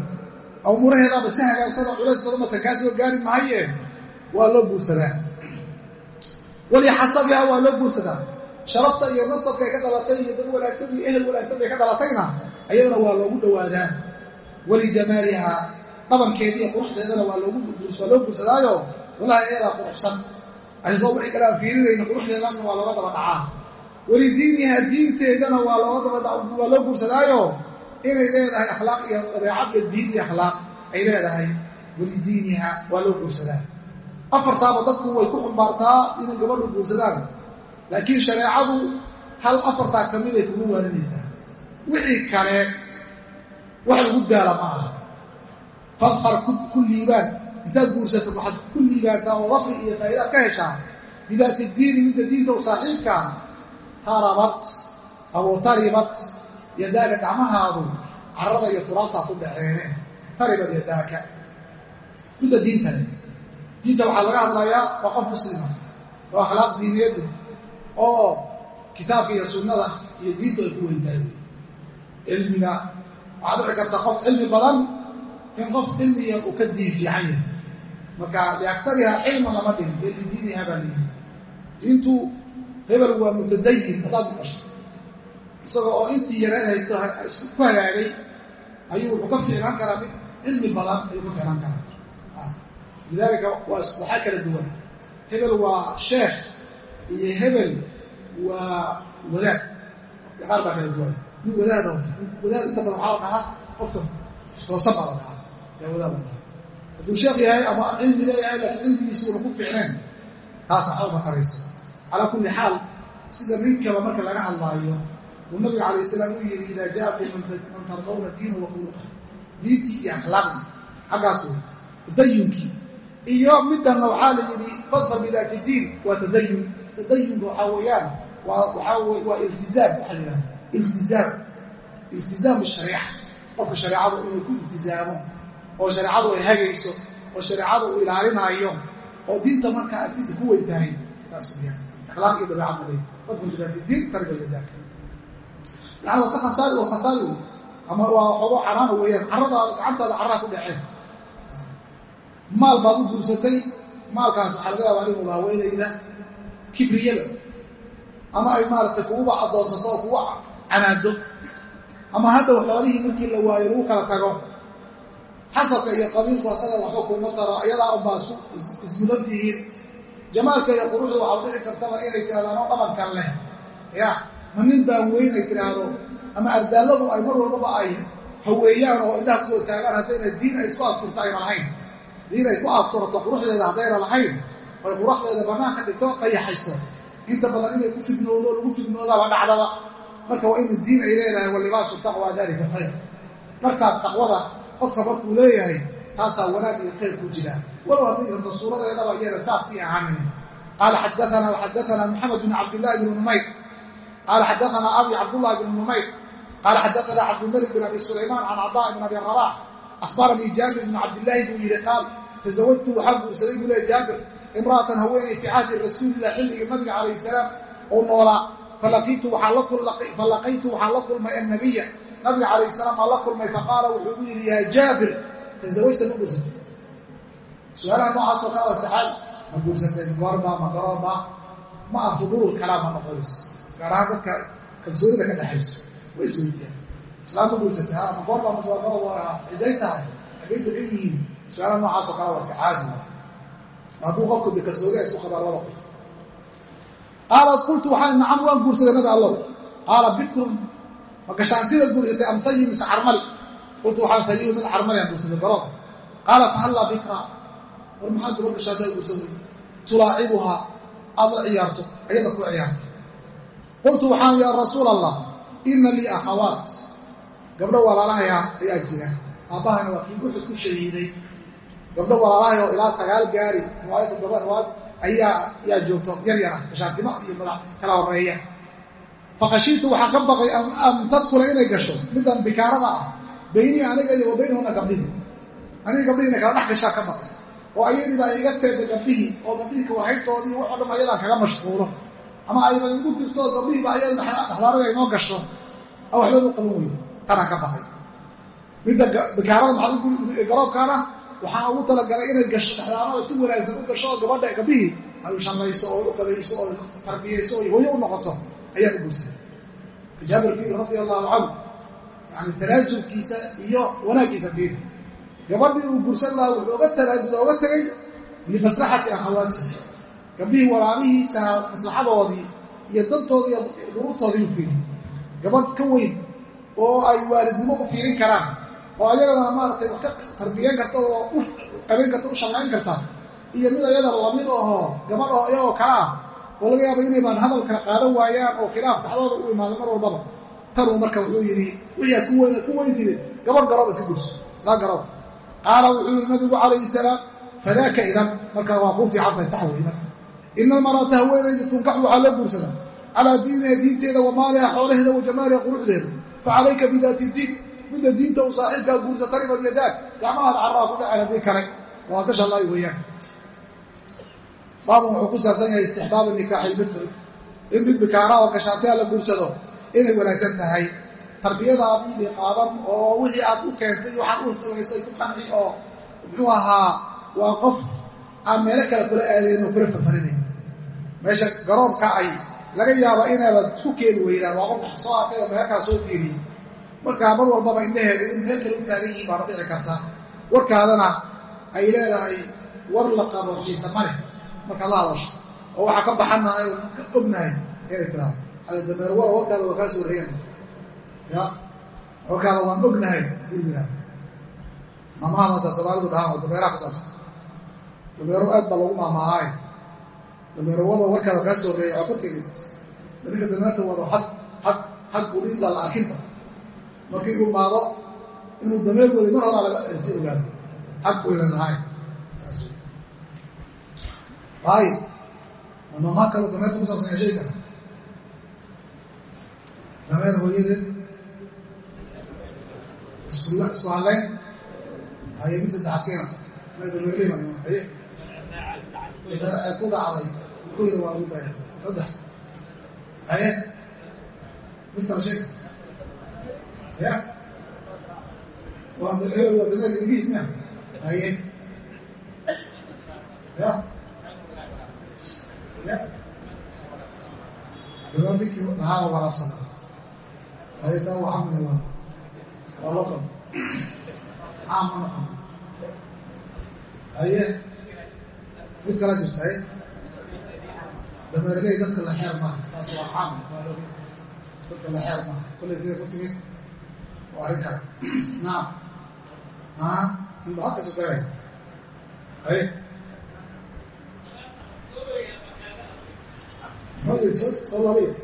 Umuraheedaaba iska hagaagsano culays badan matan kaa soo gaari mahaye waa loo guursadaa. Walixasabiha waa loo guursadaa. Sharafta iyo nasabka ay ka dhalatay iyo dad wanaagsan iyo ehel wanaagsan bay ka dhalatayna ayadana waa loogu dhowaadaa walijamaaliha dhabankeeda iyo quruxdeedana waa loo guursadaayo. Walahi ayadaa quruxsan. Aysoo wixii kale aan fiirinayna quruxdeedaasna waa looga daba dhacaa. Walidiiniha diinteedana waa loo guursadaayo. Inay leedahay akhlaaq iyo dabeecad iyo diin iyo akhlaaq ay leedahay. Walidiiniha waa loo guursadaa afartaaba dadku way ku xumbaartaa inay gabadhu guursadaan laakiin shareecadu hal afartaa ka miday kugu waaninaysaa wixii kale wax lagu daala ma aha. Fadfar ku liibaan. Intaad guursato waxaad ku liibaantaa oo dafri iyo faa'idaad ka heshaa. Bidaati diini midda diinta u saaxiibkaa tarabat aw taribat yadaaka gacmahaadu carada iyo turaabtaa ku dhaceene taribad yadaaka midda diinta leh diinta waxaa laga hadlayaa waa qof muslima oo akhlaaq diineedu oo kitaabka iyo sunnada iyo diintu ay ku weyntahay cilmiga waxaad dhici karta qof cilmi badan in qof cilmiga uu ka diin fiican yahay. Marka liaktariha cilman lama dhihin ee lidiiniha baa lihi diintu hebel waa mutadayin haddaad maqasho isagoo oo intii yareen haysto ku hagaagay ayuu wuxuu ka fiicnaan karaa mid cilmi badan ayuu ka fiicnaan karaa lidaalika waxaa kala duwan. Hebel waa sheekh iyo hebel waa wadaad. Qaar baa kala duwan. Nin wadaad wadaad inta badan waxaa la dhahaa qofka toosan baa la dhahaa. Yaa wadaad la dhahaa. Hadduu sheekh yahay ama cilmi leeyahay laakiin cilmigiisi una ku fiicneen. Taas waxba ma tarayso. Calaa kulli xaal sida ninkaba marka laga hadlaayo uu nabiga calayh salaam u yidhi idaa jaakum man tardawna diina wa khuluqa diintii iyo akhlaaqdii iyo middanna waxaa la yidhi fadfa bidaati diin waa tadayun. Tadayunka waxaa weeyaan waa iltizaam waxaa la yidhahda iltizaam. Iltizaamu shariica. Qofka shareecadu inuu ku iltizaamo oo shareecadu ay hagayso oo shareecadu uu ilaalinaayo oo diinta markaa agtiisa ku weyn tahay taas weyaan akhlaaq iyo dabeecad maday fadfa bidaati diin tarbiya yadaaka yani waa ka oo khasaari ama waa xogo canaana weeyaan caradaada gacantaada carraa ku dhaceen maal baad u guursatay maalkaas waxaa laga inuu haweenayda kibriyada. Ama ay maaragtay kuguba addoonsato oo kugu canaado. Ama hadda xoolihii markii la waayo lagu kala tago xasabka iyo qabiilku asaga waxba kuuma taro ayadaa unbaa ismudan tihiin. Jamaalka iyo quruxda waxaa dhici kartaba inay tirahdaan oo dhabankan leh. Ya ma nin baan weyn ay tiraahdo ama ardaalladu ay mar walbaba ay haweeyaan oo indhaha ku soo taagaan haddayna diin ay isku asturto ayna lahayn diin ku asturato quruxdeeda haddayna lahayn oy quruxdeeda bannaanka dhigto qayaxayso inta badan inay ku fidnoodo lagu fidnoodaba dhacdaba. Marka waa inu diin ay leedahay walibaasu taqwa dalika khayr. Markaas taqwada qofka markuu leeyahay taasaa wanaag iyo khayr ku jira. Walow haddii rabto suuradeedaba iyada saasii ahaanin qaala xadaana xadaana maxamed bn cabdillahi bn numayr qaala xadaana abi cabdullahi bn numayr qaala xadaana cabdilmalik bn abi sulaymaan can cadaa bn abi rabax ahbaranii jaabir bn cabdillaahi buu yidhi qaal tasawajtu waxaa guursaday buu leey jaabir imra'atan haweeney fii cahdi rasuulilah xilligii nabiga calayh salaam uu noolaa falaqaytu waxaan la kulmay annabiya nabiga calayh salaam aan la kulmay faqaala wuxuu gu yidhi yaa jaabir tasawajta ma guursatay su'aalaha noocaasoo kale waa saxaabi ma guursatay goorba ma garoonba ma ah fuduul kalaam ma noqonayso gaar ahaan dadka kalsoonida ka dhexayso way isweydiiyaan islaam ma guursatay ha ma goorba maswagado waa ciday tahay agay dagan yihiin su'aalaha noocaasoo kale waa saxaabi hadduu qofku de kalsooniha isku qabaan laba qof. Qaalat qultu waxaa nacam waan guursaday nabi allow qaala bikrun ma gashaantida guursatay am tayi mise carmali qultu waxaan tayiyu mid carmali aan guursaday garoonka qaala fahallaa bikra? War maxaad gaba gashaantada guursaday? Tulaacibuhaa aad la ku ciyaarto qultu waxaan yaa rasuul allah ina lii akhawaat. Gabdho walaalahaya ayaa jira. Aabbahana waa kii ku shahiiday gabdho walaalahay oo ilaa sagaal gaari riwaayadka gaba riwaayad ayaa yaa joogto yar yara gashaantimo iyo madax kala horreeya. Fakashiitu waxaan ka baqay an tadkula inay gasho middan bikaarada ah beynii aniga iyo wa baynahuna gabdhihii aniga gabdhihii inay kala dhex gashaa ka baqay. Oo ayadiiba ay iga teeda gabdhihii oo gabdhihii kawahayntoodii waxoo dham ayadaan kaga mashquulo. Ama ayba igu dirto gabdhihiiba ayada dhexlaarada inoo gasho. A waxbaan u qaban weyne tanaan ka baqay. Midda bikaarada maxaa garoobkaana waxaan ugu talagalay inay gasho dhexlaarada si wanaagsan u gasho gabadha gabdhihii ay u shallayso oo u qabayso oo tarbiyayso oo hooyo u noqoto ayaan u guursaday jaabir fiil radia allahu canhu yani tanaasulkiisa iyo wanaaggiisa fiil gabadhii uu guursan lahaa wuxuu oga tanaasul oga tegay limaslaxati akhawaatihi gabdhihii walaalihiisa maslaxadoodii iyo dantoodii iyo duruuftoodii u fiiri. Gabadh ka weyn oo ay waalidnimo u fiirin karaan oo ayagana maaragtay wax ka tarbiyan karta oo u qabayn karta u shallayn karta. Iyo mid ayada la mid ahoo gabadh oo iyagoo kale ah oo laga yaaba inay baan hadal kala qaadan waayaan oo khilaaf daxdooda u imaado mar walbaba. Tanuu marka wuxuu yidhi wixii aad ku weyntide gabadh garooba si gurso saa garoob qaala wuxuu yidhi nabigu calayhi salaam fadaaka idan. Markaa waa kuu fiican tahay sax wey marka ina almaraata haweenayda tunkaxu waxaa loo guursadaa calaa diiniha diinteeda wa maaliha xoolaheeda wa jamaaliha quruxdeeda fa calayka bidaati diin midda diinta u saaxiibkaa guursa taribad yadaag gacmahaad carraa ku dhacen haddii kale waa ka shallaay weeyaan baabun wuxuu ku saabsan yahay istixbaabu nikaaxi lbikri in mid bikaara oo gashaantiha la guursado inay wanaagsan tahay tarbiyadaadii bay qaadan oo wixii aad u keentay waxaad u samaysay ku qanci oo muxuu ahaa waa qof aan meelo kale kula aadayn oo kula fafarinay meesha garoobka ay laga yaaba inaabad ku keeni weydaan waa qof soo arkay oo meelkaa soo tiiriyey markaa mar walbaba indhaheeda in meel kale u taagan yihiin baana dhici karta. Warkaadana ay leedahay war la qabo xiise maleh markaad la hadasho oo waxaa ka baxanahay oo ka ognahay inay tiraado dameer waa warkaada waa kaa soo reegan ya warkaada waan ognahay dilmiraa maamahadaasa soomaalidu dhahaan oo dameeraha ku saabsan. Dameero aad baa lagu maamaahaay dameero wada warkaada kaa soo reeya waa ku timid. Daninka dameerta wado had hag buu dhiintaa la arkinba markii uu maado inuu dameer waday mar horaa si ogaada buu ilan lahayn. Ayib mamaa kalo dameerta ku saabsan shay kara dameer hooyadeed isku hadlayn haye mid saddexaad keena. Dameerley haye ku dhacday yiri waa lagu baya saddex. Haye mid kala ya. Waa waa dameer ingiriisna haye ya. Ya. Dameer ninkii lahaaba waraabsana haye taa waxaa mida waa waa loqon caamana haye mid kala jirta haye dameerley dadka la xeer maaha taas waa caam dadka la xeer maaha kollay sida ku timid waa arrin kale naam a inba halka soo tagay haye maxuu soo soo laliya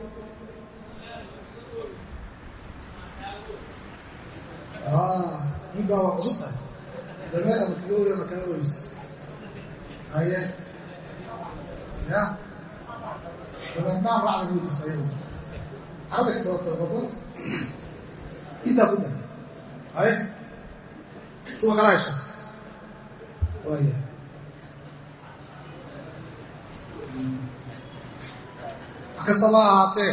middaa waa cusub tahay dameer ama kaga wey ama kaga weyso haye intaa ku daa haye tuwa kala hesha waaya wax kastaba ahaatee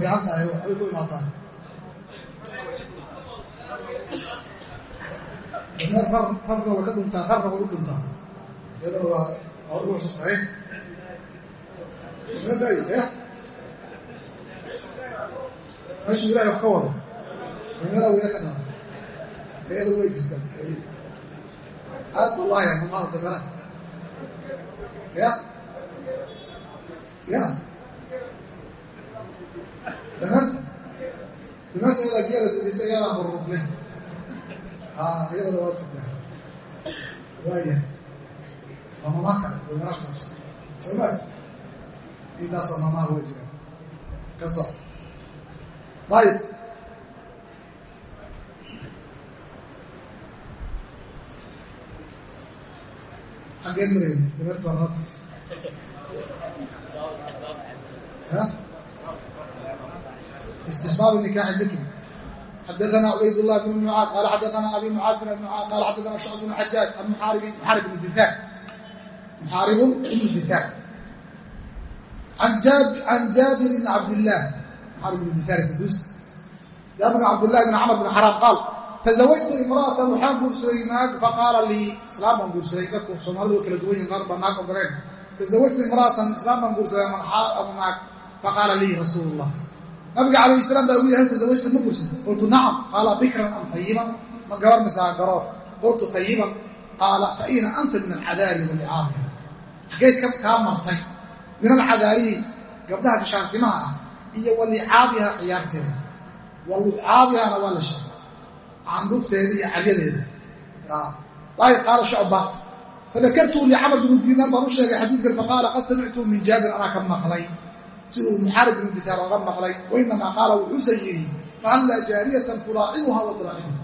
fiican tahay waxbay ku qar qarna way ka dhuntaa qarna way u dhuntaa iyadana waa waa ugu cusub ya meeshuu ilahay wax ka wado dameera waya ka dhala iyada way jirtaa aad buu laaya mamaada dameeraha ya. Ya. Dameerta dameerta iyadaa geela didisa iyadaa bururle iyadana waa jirtaa waaya waa mamaa kale dameeraha ku saabsan soomaali intaasoo mamaa way jiraan ayb xageen mareyna dabeerta noot eh? istixbaabu nikaxi bikri xadaana cubaydullah bn mucaad qaala xadaana abi mucaad bin abi mucaad qaala xadaana shacb bn xajaaj an muxaarib ibn dihaan muxaaribun ibn dihaan an jaabir ibn cabdillaah xar bn disaar sadus yabnu cabdillahi bn camr bn xaraam qaal tazawajtu imra'atan waxaan guursaday naag faqaala lii islaam baan guursaday dadku soomaalidu way kala duwan yihiin qaar baa naag ogoleen tazawajtu imra'atan islaam baan guursaday ama naag. Faqaala lii rasuulu llah nabiga calayhi salaam baa ugu yahay tazawajta ma guursatay qultu nacam qaala bikran am tayiban ma gabar misaa garoo qultu tayiban qaala fa ina anta min alcadaari walicaabia xageed kaa martay. Min alcadaariyi gabdhaha gashaantimaha ah iyo walicaabiha ciyaarteeda. Walucaabihana waa la sheegay. Candhufteeda iyo calyadeeda. Ayb qaala shucba fadakartu licamar binu diinaar baan u sheegay xadiidkan faqaala qad samictu min jaabir anaa ka maqlay. Siduu muxaarib binu ditaar oga maqlay wainamaa qaala wuxuusan yidhi faallaa jaariyatan tulaacibuha wa tulaacibu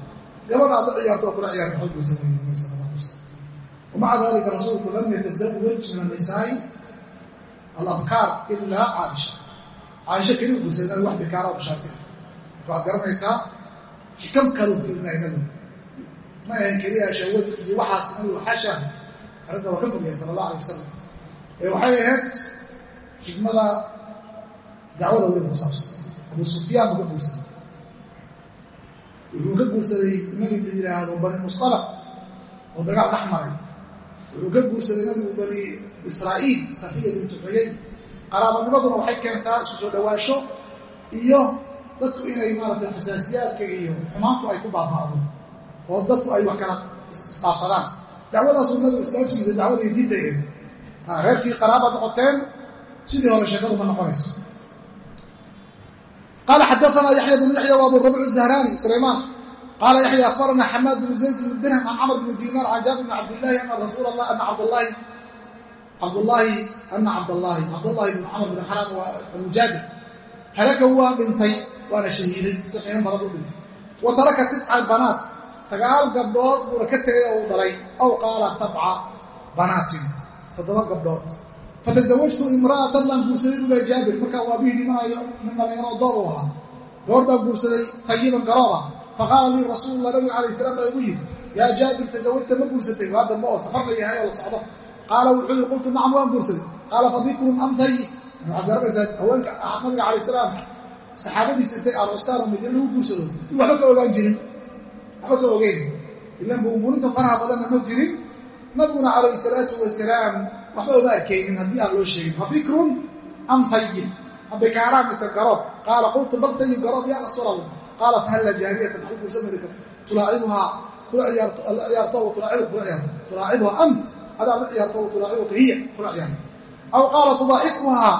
gabadhaad la ciyaarto oo kula ciyaarta xog weyni nabi sala allah alay slam wamaca dalika rasuulku lam yatazawaj min annisaa'i alabkaar ilaa caaisha caaisha keliu guursadaan wax bikaara bashaati waxaad garanaysaa xikam kalu fiirnaa nabigu ma ahan keliya shahwadi iyo waxaas nabigu xasha arrinta waa ka fogyahay sala alay wasalam ee waxay ahayd xikmada dacwada weli ku saabsan. Abu sufyaan buu guursaday. Wuxuu ka guursaday nabi la yidhaahdo bani mustalaq oo dagaal dhex maray wuxuu ka guursaday nabigu bani israa'iil safiya bintu xuyay qaraabanimaduna waxay keentaa isu soo dhowaansho iyo dadku inay maarata xasaasiyaadka iyo xumaantu ay ku baaba'do oo dadku ay wax kala isqaabsadaan dacwadaasu nabigu islaafsiisa dacwadii didaeed reerkii qaraaba noqoteen sidii hore sheekaduma noqonayso. Qaala xadaanaa yaxya bnu yaxya wa abu zahraani sulaymaan. Qaala yaxya akhbaranaa xamaad bnu zayd bnu dirham can camr bnu diinaar can jaabir bni cabdillaahi ana rasuul allah ana cabdallahi cabdulaahi ana cabdallaahi cabdallaahi bn camr bin xaraam waa almujaadid halaka waa dhintay waana shahiiday si qiimo badan u dhintay wa taraka tisca banaat. Sagaal gabdhood buuna ka tegay oo uu dhalay. Aw qaala sabca banaatin. Toddoba gabdhood fatasawajtu imra'atan baan guursaday buu laha jaabir. Markaa waa bihi dhimanayo nin dhallinyaroo doob u ahaa. Gabar baan guursaday tayiban garooba ah. faqaala lii rasuulula nabiga calayh salaam baa igu yidhi yaa jaabir tasawajta ma guursatay waa dambe oo safar la yahay oo la socdo qaala wuxuu yidhi qultu nacam waan guursaday. Qaala fa bikrun am tayi waxaad garanaysaa haweenka nabiga calayh salaam saxaabadiisa intay aroostaan oo madiina lagu guursado in waxba ka ogaan jirin. Waxba ka ogeyn. Ilaan buunbuuninta faraha badanna ma jirin. Nabiguna calayhi salaatu wasalaam waxba uma arkaynin haddii aan loo sheegin. Fa bikrun am tayin abikaaraan mise garoob? Qaala qultu bal tayib garoob yaa rasuulallah. Qaala fahalla jaariyatan maxay guursamadi karta tulaacibuhaa kula ciyaarto wa tulaacibu kula ciyaarto tulaacibuha ant adaa la ciyaarto wa tulaacibuka hiya kula ciyaarto aw qaala tudaaxikuhaa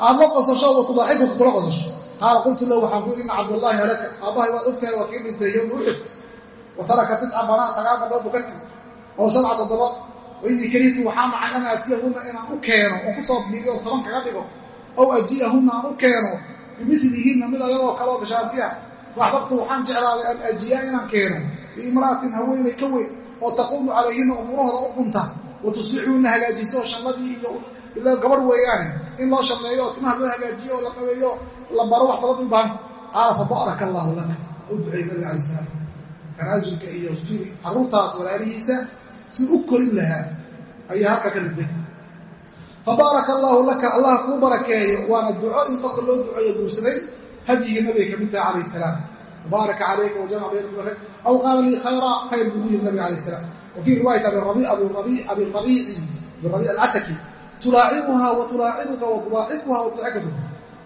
aad la qosasho wa tudaaxikuka kula qosasho qaala qultu lahu waxaan ku ina cabdullaahi halaka aabbahay waad ogtahay waa kii dhintay yowma uxud wa taraka tisca banaa sagaal gabdhood buu ka timi oo sabca toddoba wa innii karihtu waxaa nacay an aatiyahunna inaan u keeno oon ku soo biiriyo oo toban kaga dhigo ow weyn oo taquumu calayhinna umuurahooda u qunta wa tusbixuuna hagaajiso shalladii iyo gabadh weeyaane. In loo shalleeyo oo timaha loo hagaajiyo oo la qabeeyo la baro wax badan u baahanta qaala fa baraka allaahu laka u duceey nabiga calay salaam. Tanaasulka iyo carruurtaas walaalihiisa si u korin lahaa ayaa halka ka riday fabaaraka allaahu laka allah kuu barakeeyo waana duco in qofka loo duceeyo guursaday hadyigii nabiga ka taha calayh salaam mubaaraka calayka wajamac baynakum aw qaala lii khayra khayr buu yiri nabiga calayh salaam wa fii riwaayati abiabiici birabiic alcataki tulaacibuha wa tulaacibuka wa tulaacibuha wa tudxikatuka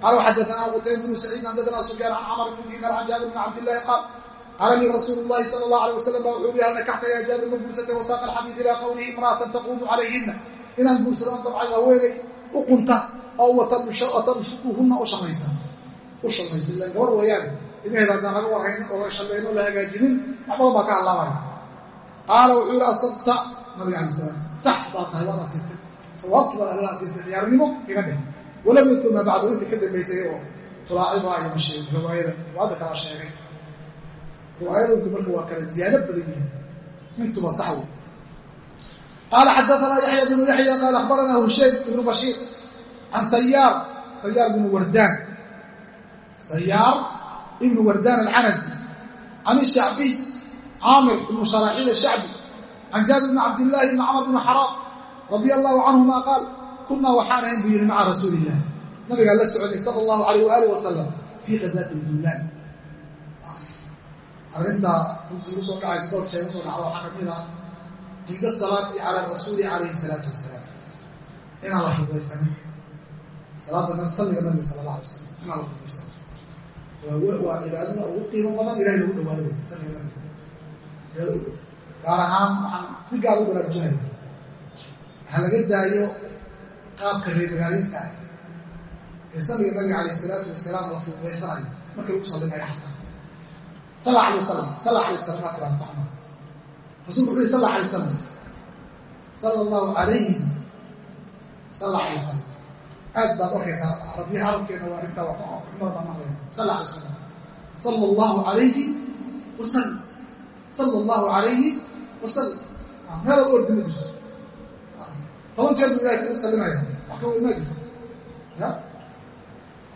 qaala xadaanaa qutaym bnu saciid xadaanaa sufyaan can camr bni diinaar can jaabir bni cabdillahi qaal qaala lii rasuulu llahi sala allah alay wasalam baa wuxuu yihi hal nakaxta yaa jaabir ma guursatay wasaaqa alxadiid ilaa qowlihi imra'atan taquumu calayhinna inaan guursadaan dabcan haweenay u qunta oo watabsuquhunna u timaheeda haddaan laga warhaynin oo la la hagaajinin wax badan baa ka hadlaamaya qaala wuxuu yihi asabta? Nabiga alay salaam. Sax baa tahay waad asiibtay sawaabki baad alla asiibtay khiyaarnimo iga dheh walam yadkur maa bacdu inta ka dambaysay oo tulaaciba ayama sheegin riwaayada. Riwaayadda kalaa sheegay. Riwaayadoodu marka waa kala ziyaado badan yihiin. Intuba sax wey qaala xadaanaa yaxya bnu yaxya qaala akhbaranaa hushaym ibnu bashiir can sayaar sayaar bnu wardaan ibnu wardaan alcanasi can ishacbiy caamir ibnu sharaaxiil ashacbi can jaabir bni cabdillaahi bni camr bni xaraam radia allahu canhuma qaal kunaa waxaan ahayn buu yidhi maca rasuuli illah nabigaa la socday sala allahu alayh waaalih wasalam fii ghazaati duulaan. Arrintaa runtii u soo dhacaysa dood jeeg u soo dhacda waxaa ka mid ah cinda salaati cala rasuuli calayhi salaatu wasalaam. Inaan la fudaysanin salaada salliga nabiga sala allah alay wasalam. Inaan la fudaysanin waa cibaadada ugu qiimo badan ilahay lagu dhow gaar ahaan waxaan si gaar u baraarujinaya waxaa laga daayo qaabka reermagaalinta ah ee salliga nabiga calayh salaatu wasalaam la fududaysanayo marka lagu sallinayo xataa sal alay wasalam sal alay wasalam maa tiraan saxma rasuulku wuxuu yihi sal alay wasalam sala allahu calayhi sal alay wasalam aad baad arkaysaa rabbiya carabkeena waa arrintaa waa xumada baan sala allahu calayhi wasalam sala allahu calayhi wasalam meela u ordi ma jirto toban jeer buu ilahay ku salinaya wax ka weynaa jirta ya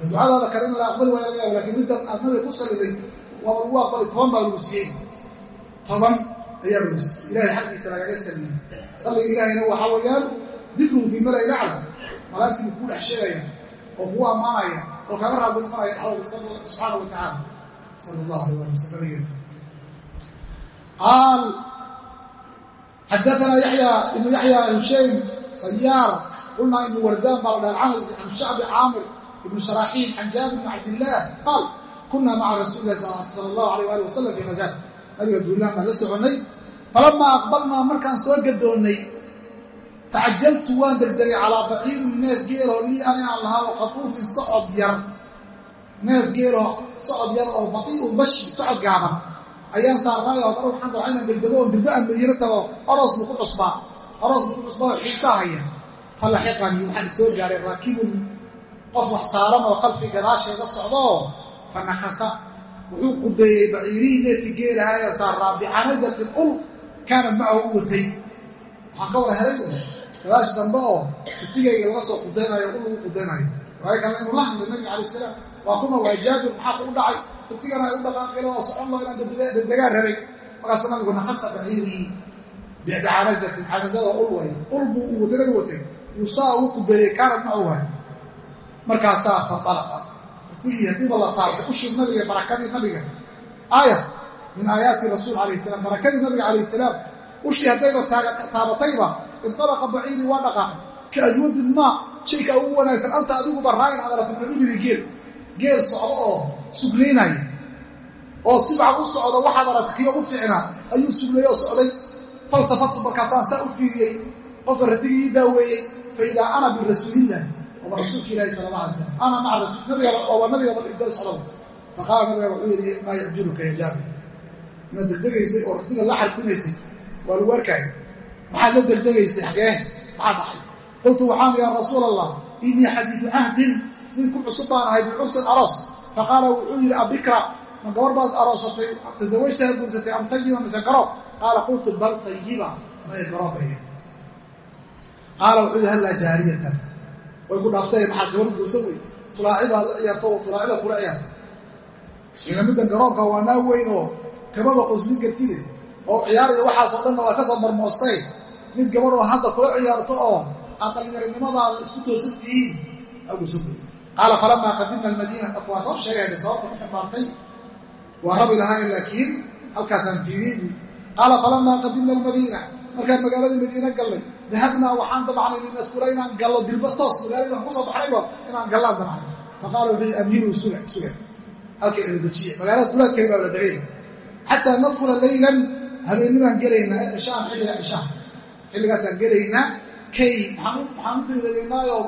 ducadaada kale in la aqbali waaya laga yaaba laakiin middan aad nabiga ku saliday waaba lagu aqbalay toban baa lagu siiyey toban ayaa lagu siiyey ilahay xaggiisa lagaga saliyey salliga ilaahayna waxaa weeyaan dikruhu fii mala ilacla malaa'igtii buu kuu dhex sheegaya oo kugu ammaanaya oo kaga raadi noqonaya dhexdooda subxaana wa tacaala sala allahu alay ali wasalam qaal xadaanaa yaxya ibnu yaxya hushaym sayaar qulnaa ibnu wardaan baa la dhaha canas can shacbi caamir ibnu sharaaxiil can jaabir bni cabdillaah qaal kunaa maca rasuuli lahi sala allahu alayh ali wasalam fii ghazaal. Nabiga duulaan baan la soconnay. Falamaa aqbalnaa markaan soo gadoonnay tacajaltu waan degdegay calaa baciirin neef geeloo lii an inaan lahaa oo khatuufin socod yar. Neef geeloo socod yar oo batii'un bashi socod gaaban. Ayaan saarnaayo haddana waxaan dabca inaan degdego oon aan madiino tago oros buu ku cusbaa. Oros buu ku cusbaa oo xiisaa haya falaxiqanii waxaan isoo gaaray raakibun. Qof wax saaran oo khalfi gadaasheeda socdoo fa nakasa wuxuu qubeeyey baciirihii neefkii geelahayo saaraa bicanazatin ul kaanad macahu u watay. Waxaan ka gadaash dambe oo itigayga laga soo qudaynayo ul lagu qudaynayo. Waayo kale inuu la hadlay nabiga alay salaam waa kuna waa maxaa kugu dhacay? Itigana ay u dhaqaaqilo oo socon loo inaan degdegaan rabay. Markaasuu nabigu nakasa baciirihii bicanazatin canazada ul ul buu watay nabi watay yuu saa ugu qubeeyey kaanad macahu waay markaasaa faalaqa itigii hadiiba la taabtay ushii nabiga barakadii nabiga. Aaya min aayaati rasuul alayh salam barakadii nabiga calayh salaam ushii haddayba taabatayba indalaqa baciiri waa dhaqaaqay ka ajwadi maa shayka ugu wanaagsan. Anta adiguba raayin adalafibili geel. Geel socdo oo sugnaynaya oo sibaca u socda waxaad aragta kiyo u ficnaa ayuu sugnay oo socday. Faltafatu markaasaan saa u fiiriyey. Qofka ratigii ii daaweeyey fa idaa ana birasuulillahi oba rasuulka ilaahi sala alla alay slam ana maca rasul nabiga oba nabigaba isdal socdaba faqaala nabiga wuxuu yidhi maa yacjuluka ya jaabir inaad degdegaysay oo ratiga la xarkunaysay waa lagu arkaayo maxaad la degdegaysay xagee maxaa dhacay. Qultu waxaan yaa rasuul allah inii xadiidu cahdin nin ku cusub baan ahay bicursin aroos. Faqaala wuxuu yidhi abikra ma gabar baad aroosatay? Tasawajtaha guursatay? Am tayiba mise garo? Qaala qultu bal tayiba may garoobaya qaala wuxuu yidhi hallaa jaariyatan. Way ku dhaaftay maxaad gabar guursan wey tulaacibaad la ciyaarto oo tulaacida kula ciyaarta ila middan garoonka waa naa weyn oo kamaba qosmin kartide oo ciyaariyo waxaasoo dhanna waa ka soo marmoostay. Mid gabadh oo hadda kula ciyaarto oo aad dhallinyarinimadaada isku toosan tihiin aguursan wey qaala falamaa qadimna almadiina. Marka waa soo sheegayna sababta ku ximbaartay waa rabi lahayn laakiin halkaasaan fiiriyey qaala falamaa qadimna almadiina. Markaan magaaladii madiina gallay dahabnaa waxaan damcnay linadkula inaan gallo dilba toos magaaladi waan ku soo baxnayba inaan gallaan damcnay faqaala wuxuu amiiru suga suga halka iladajiya magaalada dulaadkeeda baa la degay xataa nadkula leylan habeennimaan gelaynaa cishaan xilliga cishaan xilligaasaan gelaynaa kay maxaan u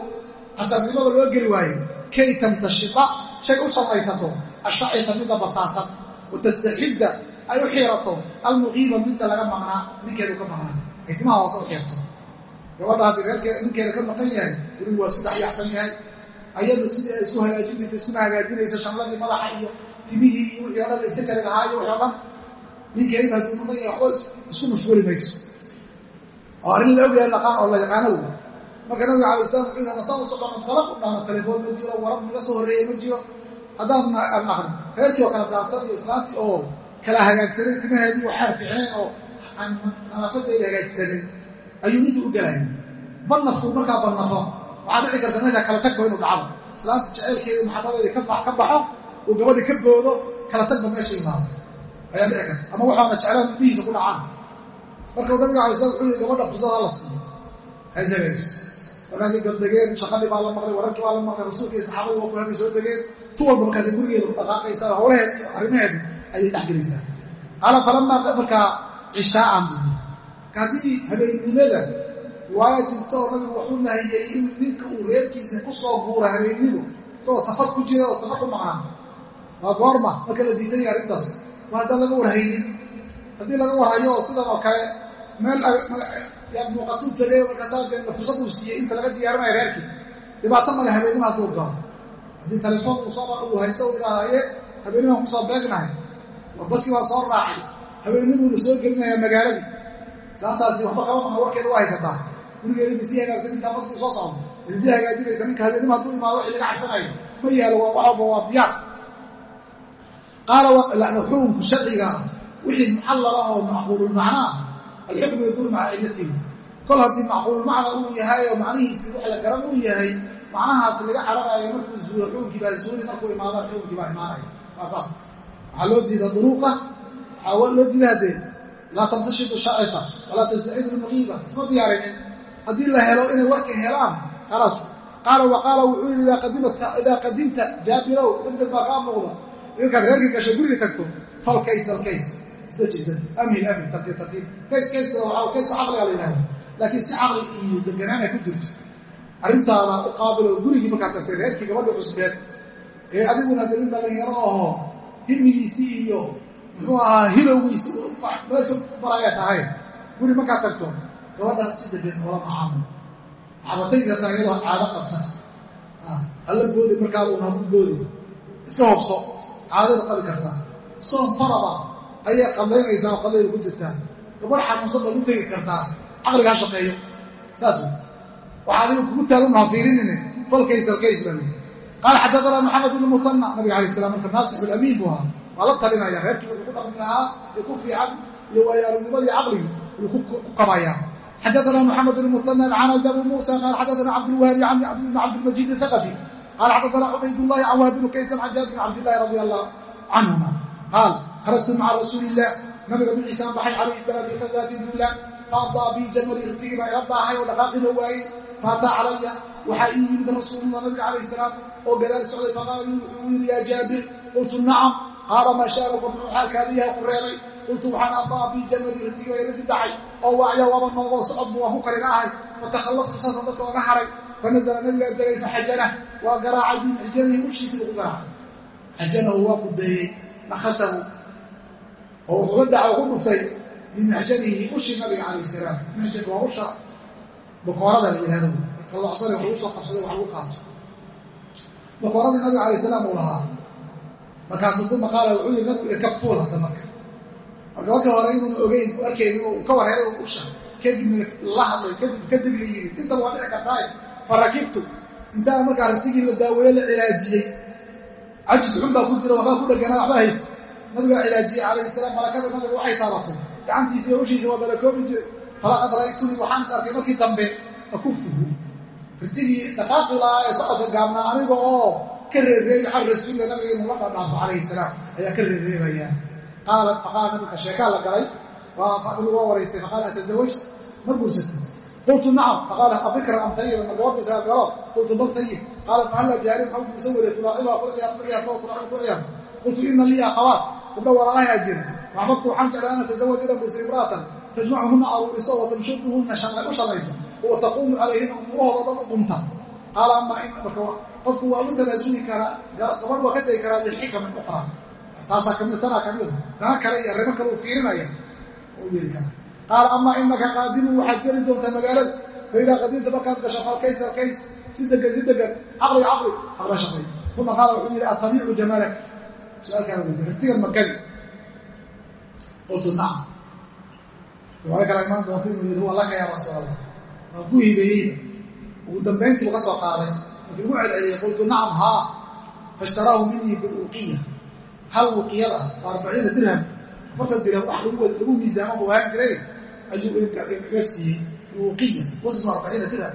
casaarnimada loo geli waayo. Kay tamtashida shay u samaysato ashacita midda basaasan. Watastaxidda ay u xiirato. Almuqiima midda laga maqnaa ninkeedu ka maqnaa. Ay timaha hoose u xiirto gabadha haddii reerkee ninkeeda ka maqan yahay weligu waa isku daxyaxsan yahay. Ayadu sidii ay isu hagaajin isuna hagaajinaysa shamladii madaxa iyo timihii iyo wixii o dhan iska jari lahaa iyo wixii o dhan hadduu maqan yahay waxba isku mashguuli mayso. Oo arrin la ogyahay laqaan oo la yaqaano. Marka nabiga alay slam wuxuu yidhi masaan u soo dhaqan dalaq u telefoon ma jiro warab naga soo horreeyey ma jiro. Haddaan aan aqrin reerkii oo kala daadsan iyo islaantii oo kala hagaagsanen timaheedii waxaan ficneen oo aan nadaafadeyda hagaagsanen ayuu ninkii u galaya bannafku markaa bannafo waxaa dhici karta meesha kala tagba inuu dhacdo. Islaanta jaceylkeeda maxamadeedii ka baxo uu gabadhii ka boodo kala tagba meesha imaado ayaa dhici karta. Ama waxaana jeclaan indhihiisa ku dhacaan. Marka nabiga alay slam wuxuu yidhi gabadha fursada la siiyo. Hays hagaajiso markaasay baa la maqlay wararkii baa la maqlay rasuulka iyo waa kulagay soo degeen. Tu walba markaasay gurigeeda u dhaqaaqaysaa howlaheed iyo arrimaheedi ayay dhex gelaysaa qaala falamaa markaa cishaa'an buyi haddii habeennimada riwaaya jirto oo nabigu waxuu nahiyey in ninka uu reerkiisa ku soo guura habeennidu isagoo safar ku jira oo safar ku maqnaa waa goorma. Marka la diidan yahay arrintaas haddaan laga warhaynin haddii laga warhayo sidan oo kale meel muuqatuu tagay markaasaa dee fursad uu siiyey inta laga diyaarinayo reerkii dhibaato male habeennima hadduu galo haddii telefoon uu soo uu haysto u idhaahaye habeennimaan ku soo beegnahay warbaskii baa soo raacay habeennimuuna soo gelinaya magaaladii saantaasi waxba kaba maqna warkeeda waa haysataa gurigeedii sii hagaagsan intaa baskuu soo socdo sii hagaajinaysa ninka habeennima hadduu imaado wixii laga cabsanayo ma yaalo waa waxaba waa diyaar qaala xukunku sharciga ah wixii mucallala oo macquululmacno ah alxukmu yaduuru maca cilatihi kol haddii macquululmacna uu yahay oo macnihiisi wax la garan uu yahay macnahaas laga cararayo markuu zuuro xukunkii baa zuuri markuu imaadaan xukunkii baa imaanaya. Waa saas. Waxaa loo diida duruuqa waxaa loo diida haddee laa tantashidu shacita walaa tastacidu lmuqiiba isma diyaarinin haddii la helo inay warka helaan khalaas. Qaala wa qaala wuxuu yidhi idaa qadimta jaabirow degdeg baa kaa muuqda idinkaad reerkii gasho guriga tagto falkays alkays amhin amhin tartiib tartiib kays kayska waxaa kaysu caqliga la yidhahda laakiin si caqli iyo deganaan ay ku jirto arrintaada u qaabiloo gurigii markaad tagtay reerkii gabadha cusbeed ee adiguna de nin dhalinyaro ahoo himigiisii iyo muxuu ahaa hilowgiisi meesha baraya tahay guri markaad tagto gabadha si degan oola macaamul waxaaba tegi kartaa iyadoo caado qabta halla boodi markaa uun haku boodi iska hobso caadada qali kartaa soon farada ayay qadaynaysaa oo qadayda ku jirtaa gabadh xanuunsan baad tegi kartaa caqligaa shaqeeyo. Saas wey waxaa adiga kugu taagan ha fiirinine falkaysalkaysbani qaala xadaanaa maxamed ibn muhanna nabiga alay slam marka naasix lamiin buu ahaa. Waa la talinaya reerkii wuxuu dhaqmi lahaa ee ku fiican iyo waayaalunimadii caqligi ayuu ku kabayaa xadaanaa maxamed ibn muhanna alcanaz abu muusa qaala xadaana cabdilwahaabi ibn cabdilmajiid athaqafi qaala xadaana cubaydullahi can wahb bnu kaysan can jaabir bn cabdillahi radi allahu canhuma qaal kharajtu maca rasuuli illah nabiga biciisaan baxay calayhi salaam fi khasaatin duulaan faadaa bii jamali irtigii baa ila daahay oo dhaqaaqina waayey faataa calaya waxaa ii yimid rasuulullah nabiga calayh salaam oo gadaal socday faqaala wuxuu yidhi yaa jaabir qultu nacam qaala maa shaanuka muxuu xaalkaadiyaha ku reebay qultu waxaan adaa bii jamali irtigii baa iladii dhacay oo waacya waaba noogoo waan saasaan dadka oga haray fanazala nabigaa degay faxajanah waa garaacay bimixjanihi ushiisii ugu garaacay xajanahu waa qudeeyey nakasahu oo wuxuga dhaca ugu dhuftay bimixjanihi ushii nabiga calayh salaam mixjanka waa usha bakoorada la yihahdo qallocsane wax lagu soo qabsaday wax lagu qaato bakooradii nabiga calayh salaam uu lahaa markaasu duma qaala wuxuu yii nabigu irkab fuul hadda marka marka marka hore inuuna ogeyn u arkayn inuu ka warheeday usha kadibna la hadlay kadib kadib la yiri intaba waa dhici kartaaye farakibtu intaa markaa ratigii la daaweeye la cilaajiyey. Cajis xun baa ku jira waxbaa ku dheganaa waxba haysta. Nabigaa cilaajiyey calayhi salaam malakada nabiga waxay taabatay. Gacantiisa iyo ushiisa waa balakoobi jiray. Falaqad ra'aytuni waxaan is arkay markii dambe. Akufuhu ritigii dhaqaaqi lahaa ee socodka gaabnaa aniga oo ka reereeyo xal rasuulla nabiga inuu la dhadhaafo calayhi salaam ayaa ka reereebayaa qaala faqaala nabiga sheekaa la galay. Waa waraystay faqaala atazawajta ma guursatay qultu nacam faqaala abikra am tayiba ma gabadh bisaa galo qultu bal tayib qaala fahalla jaari maxaa guursan weyday tulaaciba ku ciyaar ku ciyaarto tulaaciba ku ciyaar qultu ina lii akhawaat gabdha walaalahay jira waxbabtu waxaan jeclaa ana tazawaj ila guursa imra'atan tajmacuhuna aruuriso wa tamshuduhuna u shalaysa wa taquumu calayhina umuurahooda dhan u qumta qaala amaa in qofku waa u tanaasuli karaa gabadh waa ka tegi karaa lixikamin uqra taasaa ka mid tanaa ka mid dana kale iyo arrimo kale uu fiirinaya oo u yeeli karaa qaala amaa inaka qaadimun waxaad geli doontaa magaalada. Faidaa qadiimta markaad gasho falkays alkays si degan si degan caqli caqli haqla shaqay uma qaala wuxuu yidhi atamiicu jamaalak su'aalkaa weydi ratigan makadi qultu nacam. Riwaayo kala imaan doonta inuu yidhi huwa laka yaa rasuul allah waan ku hibeeyeyba ugu dambayntii u ka soo qaaday. Markii ugu celceliyey qultu nacam haa faishtaraahu minii biuqiya hal wuqiyada ah arbaciina dirham afartan dirham wax lagu miisaamo buu ahaan jiray ayuu iga siiyey biuqiya wasnu arbaciina dirham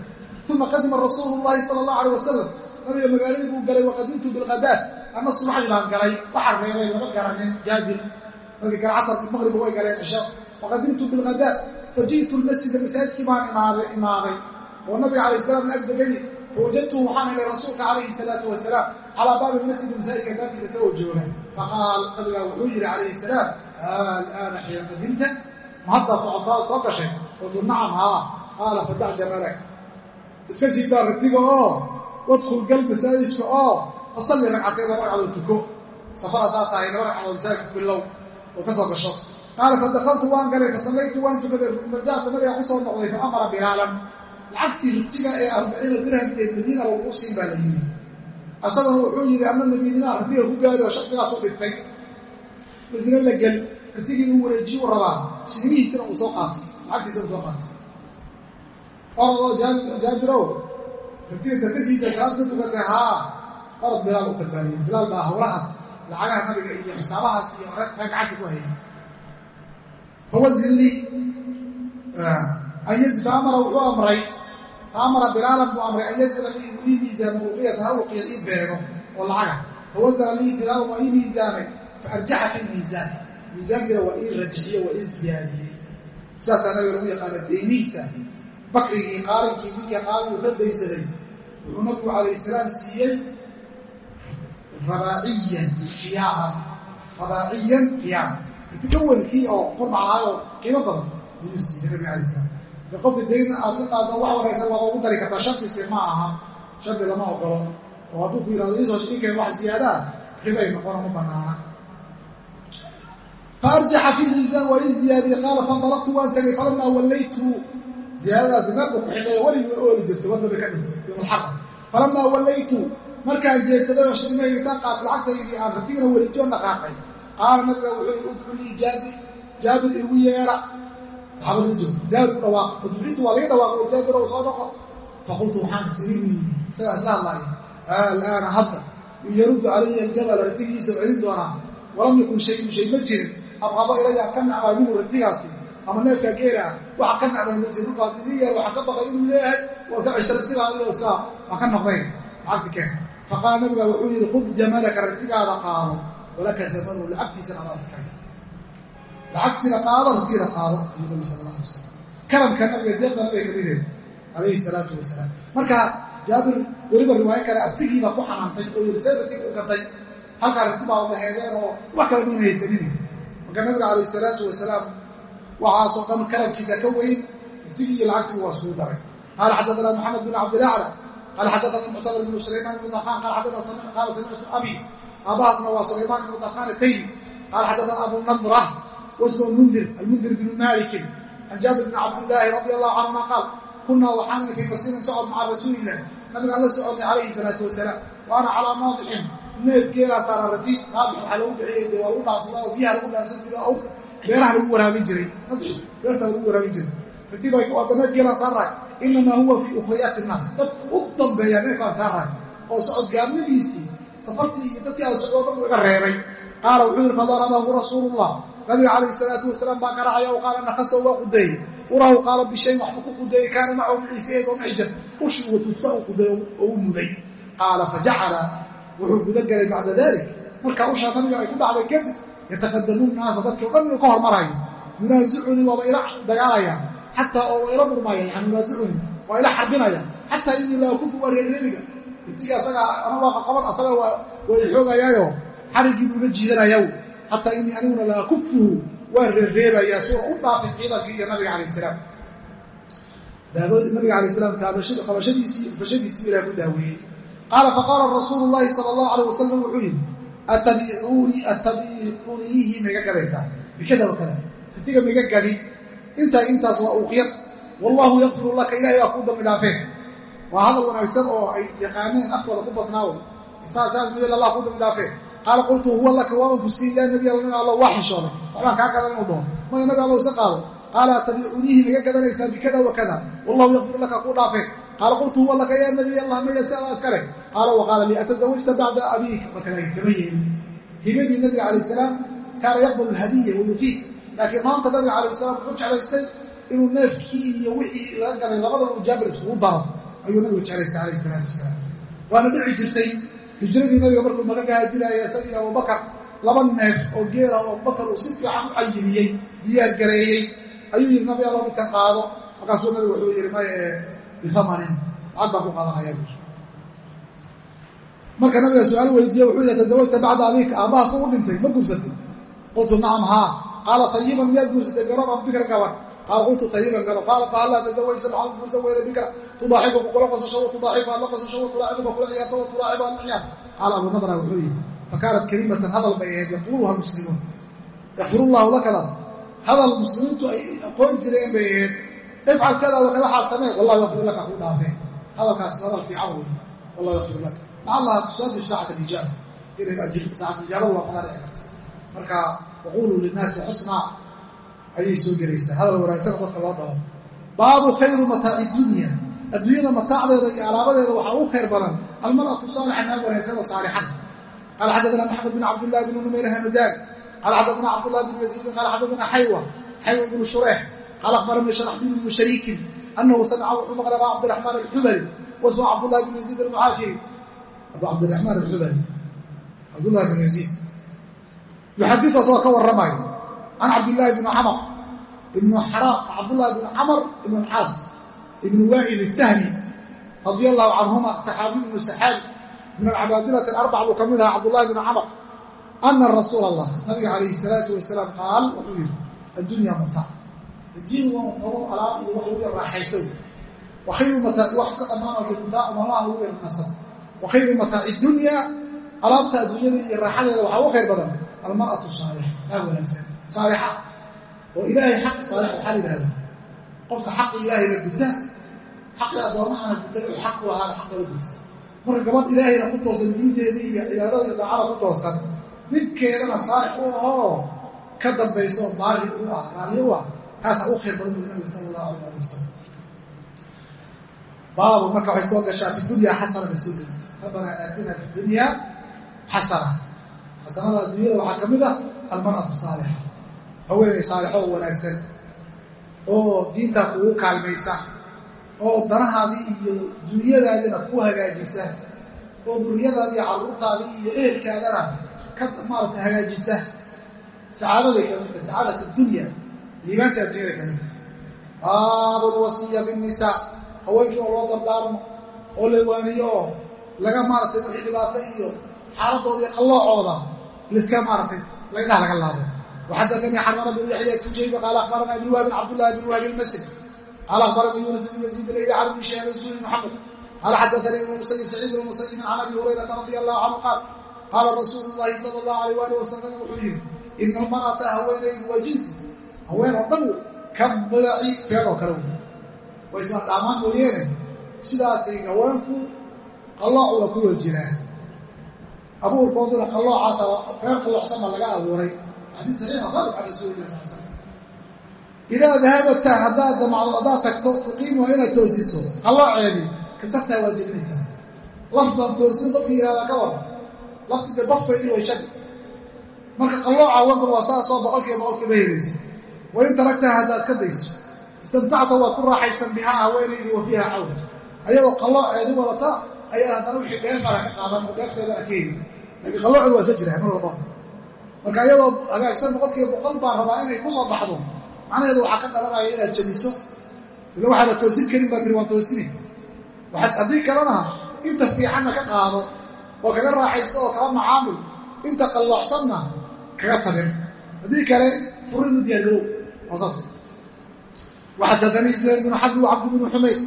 uma qadima rasuulu llahi sala allahu alay wasalam nabiga magaaladii buu galay waqadimtu bilqadaad ama subaxdii baan galay waxaa reebay lama garanin jaabir. Dadkii kale casarkii maqriba way galeen cisho. Waqadimtu bilqadaad faji'tu lmasjida masaajidkii baan imaaday oo nabiga calayh salaam ag degay fawajadtuhu waxaan helay rasuulka calayhi salaatu wasalaam calaa baabi masjidi masaajidka baabkiisa isagoo jooga faqaal nabigaa wuxuu yidhi calayhi salaam alaana xiina qadimta ma haddaad socotaad soo gashay qultu nacam haa qaala fadac jamalak iska jiidaa ratiga oo wadkhul gal masaajidka oo fasalli ragcatay laba ragcadood tuko safar haddaad tahay laba ragcadood masaajidka bilow oo ka soo gasho qaala fadakaltu waan galay fasallaytu waan tukaday rajactu nabiga ku soo noqday fa amara bilaalan lacagtii ritiga ee arbaciina dirham ee madiina lagu siin baa la yimi asaguna wuxuu yidhi ama madiina ritiga ku gaari oo shardigaasu dhigtay madiina la gel ritigii uu wareejiye u rabaa. Shilimihiisina uu soo qaato lacagtiisina uu soo qaato oradoo jaabirow ritiga kasasiida salaad ka tukatay haa. Bilaal u talbaaniyey bilaal baa howlahaas lacagaha nabiga iyo xisaabahaas iyo oreegtaa gacanta ku haya fawazin lii faamara wuxuu amray. Faamara bilaalan buu amray. An yazila lii inuu ii miisaamo uqiyata ha uqiya ii beego oo lacaga fawasala lii bilaalan waa ii miisaamay. Faarjaxa fi lmiisaan miisaankiina waa ii rajixiye waa ii siyaadiyey sidaasaa nabiga lagu yaqaana deymihiisa bakrigii qaalinkii ninkii qaaliguu ka daysaday. Wuxuu nabigu calayh salaam siiyey rabaaciyan khiyaaran rabaaciyan khiyaaran inti ka wenkii oo qurbac ahaayoo qiimo badan ayuu siiyey nabiga alay salaam. Marka qofka dayna aad ka qaado wax waraysa waa ugu dari kartaa. Shardiisi ma aha. Shardi lama ogolo oo hadduu ku yidhahdo iisoo inkeen wax ziyaadaa ribay noqona ma banaana faarjaxa fi miisaan waa ii ziyaadiyey qaala fandalaqtu waan tagay falamaa wallaytu ziyaadadaasi meel xidheeya weligii ooli jirtay wadda bay ka dhintay yowmalxaqa falamaa wallaytu markaan jeedsaday oo shilmahaygi ka qaat lacagtaydii aan ratigana welijoon dhaqaaqay qaala nabiga wuxuu yidhi udcu lii jaabir jaabir igu yeera saxaabada u joogto jaabir u dhawaaq udculintu waa laga dhawaaqo jaabir oo soo dhaqo faqultu waxaan siriini isagaa isla hadlaaya alaana hadda yaruddu calaya aljabal ratigiisa oo celin doonaa walam yakun shayun shay ma jirin abqaba ilaya ka nacbaa minhu ama neefkaa geela ah waxa ka nacbaa ma jirin markaad idin yaal waxaa ka baqay inuu leeyahay waa ka cesha ratigaadiyo saa waa ka noqdayn lacagti keen. Faqaala nabiga wuxuu yidhi khud jamalaka ratigaada qaado walaka damanu lacagtiisana adaa iskale lacagtiina qaado ratiina qaado ayuu nabi sala alla karamka nabiga deeqda nabiga kamideen calayhi salaatu wasalaam. Marka jaabir weliba riwaayo kale abtigiibaa ku xanaantay oo yiri see ratig u gatay halkaa rati baa wada heedeen oo wax kale mayna haysanin marka nabiga calayhi salaatu wasalaam waxaasoo dhan karamkiisa ka weyn ratigii iyo lacagtii waa suu daray. Qaala xadaana maxamed bin cabdilacla qaala xadaana muctamir bnu sulaymaan ibnu dakaan qaala qaala samictu abi aabahaasna waa sulaymaan ibnu dakaan taymi qaala xadaana abu nadra wasmu mundir almundir bnu malikin can jaabir bni cabdillaahi radi allahu canhuma qaal kunaa waxaana fii masiirin socod maca rasuulilah nabigaan la soconnay calayhi salaatu wasalaam wa ana calaa naadixin neef geelaa saara rati naadix waxaa lagu bixiyey dee waa lagu dhaansadaa oo biyaha lagu dhaansan jiray oo beeraha lagu waraabin jiray. Nadix lagu waraabin jiray. Rati bay waada neef geelaan saaraay inamaa huwa fii ukhriyaati innaas dadku u dambeeya neefkaan saaraay oo socod gaabnadiisii safartii iyo dadkii aada socdoo dhan iga reebay qaala wuxuu yidhi fadarabahu rasuulullah. Nabiga calayhi salaatu wasalaam baa garaacaya o qaala nakaso waa qudeeyey. Urahu qaala bishayn waxbuu ku qudeeyey kaana macahu maciiseed oo mixjar ushi uga tufta u qudeey oo u muday. Qaala fajacala wuxuu gudagelay bacda dalik markaa ushaa nabiga ay ku dhacday kadib yataqadamuun naasa dadkii o dhan inuu ka hormarayo yunaasicunii waaba ila dagaalayaan. Xataa oo waa ila murmaayaan yani yunaasicunii waa ila xarbinayaan. Xataa inii laa kufu waa reerreebiga intiga asagaa anabaa qaqaban asaga waa i xoogayaayo. Xariggii buu la jiidanayaa xataa inii aniguna laa kufuhu waan reerreebayaa suura u dhaafay ciidankii iyo nabiga calayh salaam. Nabiga alay salaam qabashadiisii ilah ku daaweeyey qaala faqaala rasuulu llaahi sala allahu alayh wasalam wuxuu yidhi atabicuunii atabicuuniihi maiga gadaysaa bikada wakada ratiga maiga gadi intaa intaas waa uqyad wallaahu yakfiru laka ilahay baa kuu dambi dhaafeen waa hadal wanaagsan oo ay yaqaaneen afkooda ku badnaawo saasaas muyel allah kuu dambi dhaafeen qaala qultu huwa laka waaban ku siin yaa nabi alla alla waa xishooday waxbaan kaa gadan inuu doono maya nabi alla iska qaado qaala atabicuuniihi maga gadanaysaa bikada wakada wallahu yakfir laka kuu dhaafeen qaala qultu huwa laka yaa nabiy allah maya si alla iskale qaala waqaala lii atazawajta bacda abiika marka laakin kama yeelin hibadii nabiga calayh salaam kaana yaqbalu lhadiya wayufiid laakiin maanta nabiga calayh salaam wuxuu jeclaystay inuu neefkii iyo wixii laga galay labadaba uu jaabir iskugu daro ayuu nabigu jeclaystay calayh salaatu wasalaam waana dhici jirtay hijradii nabiga markuu maka ka haajinaya isagii abubakar laba neef oo geela oo abubakar uu si fiican u cayimiyey diyaar gareeyey ayuu yidhi nabi alla ee bihamanin lacag baan ku qaadanaya marka nabiga su'aal weydiiye wuxuu yidhi tazawajta bacda abiika aabbaha su u dhintay ma guursatay. Qultu nacam haa. Qaala tayiban miyaad guursatay? Garoban bikra gaban qaala qultu tayiban garo qaala fahallaa tazawajta maxaad guursan weyda bikra tudaaxibuka kula qosasho wa tudaaxibu aad la qosasho wa tulaacibuka kula ciyaarto wa tulaacibu aad la ciyaarto qaala abu nadra wuxuu yidhi fakaanat kalimatan hadal bay ahayd yaquuluha almuslimuun yakfirullahu lakadaas hadal muslimiintu ay aqoon jireen bay ahayd ifcal kada waxaa samee wallahu yakfir laka kuu dhaafee hadalkaas hadal fiican wey wallahu yakfir laka lacallaha tusaadi saacata ijaaba inay ajir saacata ijaabada waa fadaa dhici karta marka waquluu linnaasi xusnaa. Ayay soo gelaysaa hadal wanaagsana dadka loo dhaho baabu khayru mataaci dunya. Adduunyada mataacdeeda iyo alaabadeeda waxaa ugu khayr badan almar'atu saalixa naag wanaagsan oo saalixan qaala xaddaana maxamed bin cabdillahi bn numayr hamadaan qaala xaddaana cabdullah bn yaziidin qaala xaddaana xaywa xaywa bnu shureex qaala akhbaranii sharaxbiil bnu shariikin annahu samica wuxuu maqlay aba cabdiraxmaan alxubali wasmu cabdullahi bn yaziid almucaafiri abu cabdiraxmaan alxubali cabdullahi bn yaziid yuxadiu asagoo ka warramayo can cabdillaahi bni camar ibnu xaraaq cabdullahi bni camar ibn caas ibn waa'il isahmi radia allahu canhuma saxaabiy ibnu saxaabi min alcabaadilati alarbac buu ka mid ahaa cabdullahi bni camar ana rasuula allah nabiga calayhi salaatu wasalaam qaal wuxuu yidhi addunya mataac addiin waa nogo alaab iyo wax lagu yar raaxaysa wa khayru mataaci wax iska dhammaanayo mataac maalmaha lagu yar nasan wa khayru mataaci dunya alaabta adduunyada iyo raaxadeeda waxaa ugu khayr badan almar'atu saalix naag wanaagsan. Saalixa. Oo ilaahay xaq saalix waxaa la yidhahdaa qofka xaqi ilaahayna guta xaqii addoomahana guta u xaq ku lahaana xaqooda guta marka gabadh ilaahayna ku toosan diinteedii iyo cibaadada iyo ku toosan ninkeedana saalix u ahoo ka dambayso u raali u ah kaasaa u khayr badan buu nabiga sala allahu alayh ali wasalam baabu marka waxay soo gashaa fi dunya xasana bay soo geli rabbanaa dunya xasana xasanada adduunyada waxaa ka mid ah almar'atu saalixa. Haweenay saalixo wanaagsan. Oo diintaa kugu kaalmaysa. Oo danahaadii iyo dunyadaadina ku hagaajisa. Oo duriyadaadii carruurtaadii iyo ehelkaadana ka maarata hagaajisa. Sacaadaday ka midta sacaadat dunya dhiibanta adduunyada ka midta baabul wasiya binnisaa. Haweenkii oo loo dardaarmo oo la waaniyo oo laga maaratay wixii dhibaato iyo xaaladdoodii qalloocooda liska maaratay laydhah laga laabo. Waxadaanii xarmana binu yaxya tujayba qaala akhbarana ibni wahbin cabdullahi bn wahbi almasri. Qaala akhbarana yuunus bn yaziid ilayli can ibni shihab suuri muxamed qaala xadaanii ibnu musayib saciid ibnu musayibin can abi hurayrata radia allahu canhu qaal qaala rasuulu llaahi sala allah alayh waalih wasalam wuxuu yidhi ina almar'ata haweenaydu waa haween oo dhan ka badaci feer oo kale wey way isla dhaamaan mooyeene sidaasay haweenku qalloocuda ku wada jiraan. Abuurkooduna qalloocaasa feer qalloocsan ba laga abuuray. Xadiis saxiixa saabit can rasuulilah sal slam idaa dahabata haddaad damacdo haddaad tagto tuqiimuha inaad toosiso. Qallooceedii kasartaa waa jebinaysaa. Lafdan toosin qofkii yihahdaa ka waran lafti dee bafbay dhiway shagi marka qallooca wankan waa saasoo boqolkiiba boqolkiiba helaysa wain taragtaha haddaad iska dayso. Istamtacta waad ku raaxaysan bihaa haweenaydii wa fiiha cawd ayadoo qallooceedi wadata ayaa haddana wixii dheefala ka qaadan oo dheefteedana ka heli laakiin qallooceedu waa isa jiraa mar walba. Marka iyadoo hagaagsan boqolkiiba boqol baa rabaa inay ku soo baxdo. Macnaheedu waxaa ka dhalanaya inaad jabiso ila waxaada toosin karin baa tiri waan toosini. Haddii kalena inta fiicanna ka qaado oo kaga raaxayso oo kala macaamul inta qalloocsanna kaga sabir haddii kale furin u zuhayr bnu xabdi wa cabdi bnu xumayd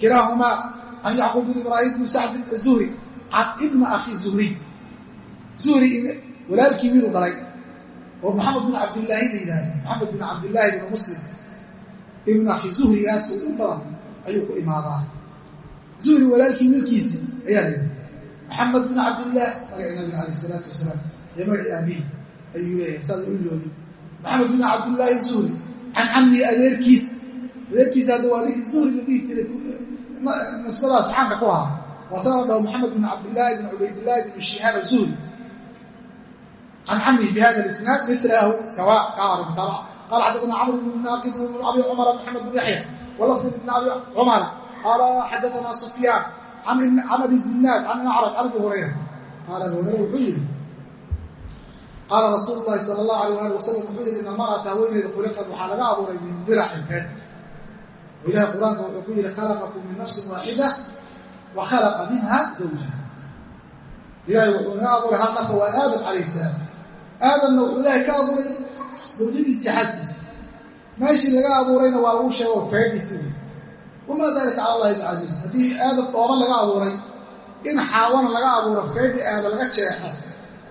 kilaahumaa can yacquub bn ibraahim bni sacd zuhri can ibna akhi zuhriy zuhri walaalkii wiilu dhalay? Oo maxamed bin cabdilaahi la yidhahda maxamed bin cabdillaahi bn muslim. Ibn akhi zuhrigaas u badan ayuu ku imaadaa. Zuhri walaalkii wiilkiisi ayaa la yidhi maxamed bin cabdillaah magacii nabiga alayh isalaatu wasalaam iyo magacii aabihi ayuu leeyahay saas u iloobi maxamed bin cabdillaahi zuhri. Can cammihi adeerkiis. Adeerkiisa hadda waa ninkii zuhri la dhihi jiray nisbadaas xaanka ku ahaa. Waa sa la dhaho maxamed bin cabdillaahi bin cubaydillaahi bin shihaab azuhri can camihi bihada isnaad milahu sawa kaar mutaabac qala xaddaثna camr bn naaqid bn abi cumara maxamed bn yaxya walafd bn abi cumara qaala xadaثna sufyaan can abi zinaad can acraj can abi hurayra. Qaala abi hurayra wuxuu yihi qaala rasuulu llahi sala allahu alayh ali wasalam wuxuu yihi in almar'ata haweeneyda khuliqad waxaa laga abuuray min diracin oo ilahay qur'aanka wuxuu ku yihi khalaqakum min nafsin waaxida wa khalaqa minha zawjaha ilahay wuxuu naga abuuray hal nafa waa aadam calayh salaam aadamna wuxuu ilaahay ka abuuray zawjadiisii xaaskiisa meeshii laga abuurayna waa lagu sheego feedhiisi wamaa dalika cala allahi bicasiis haddii aadam dhooba laga abuuray in xaawana laga abuuro feedhi aada laga jeexo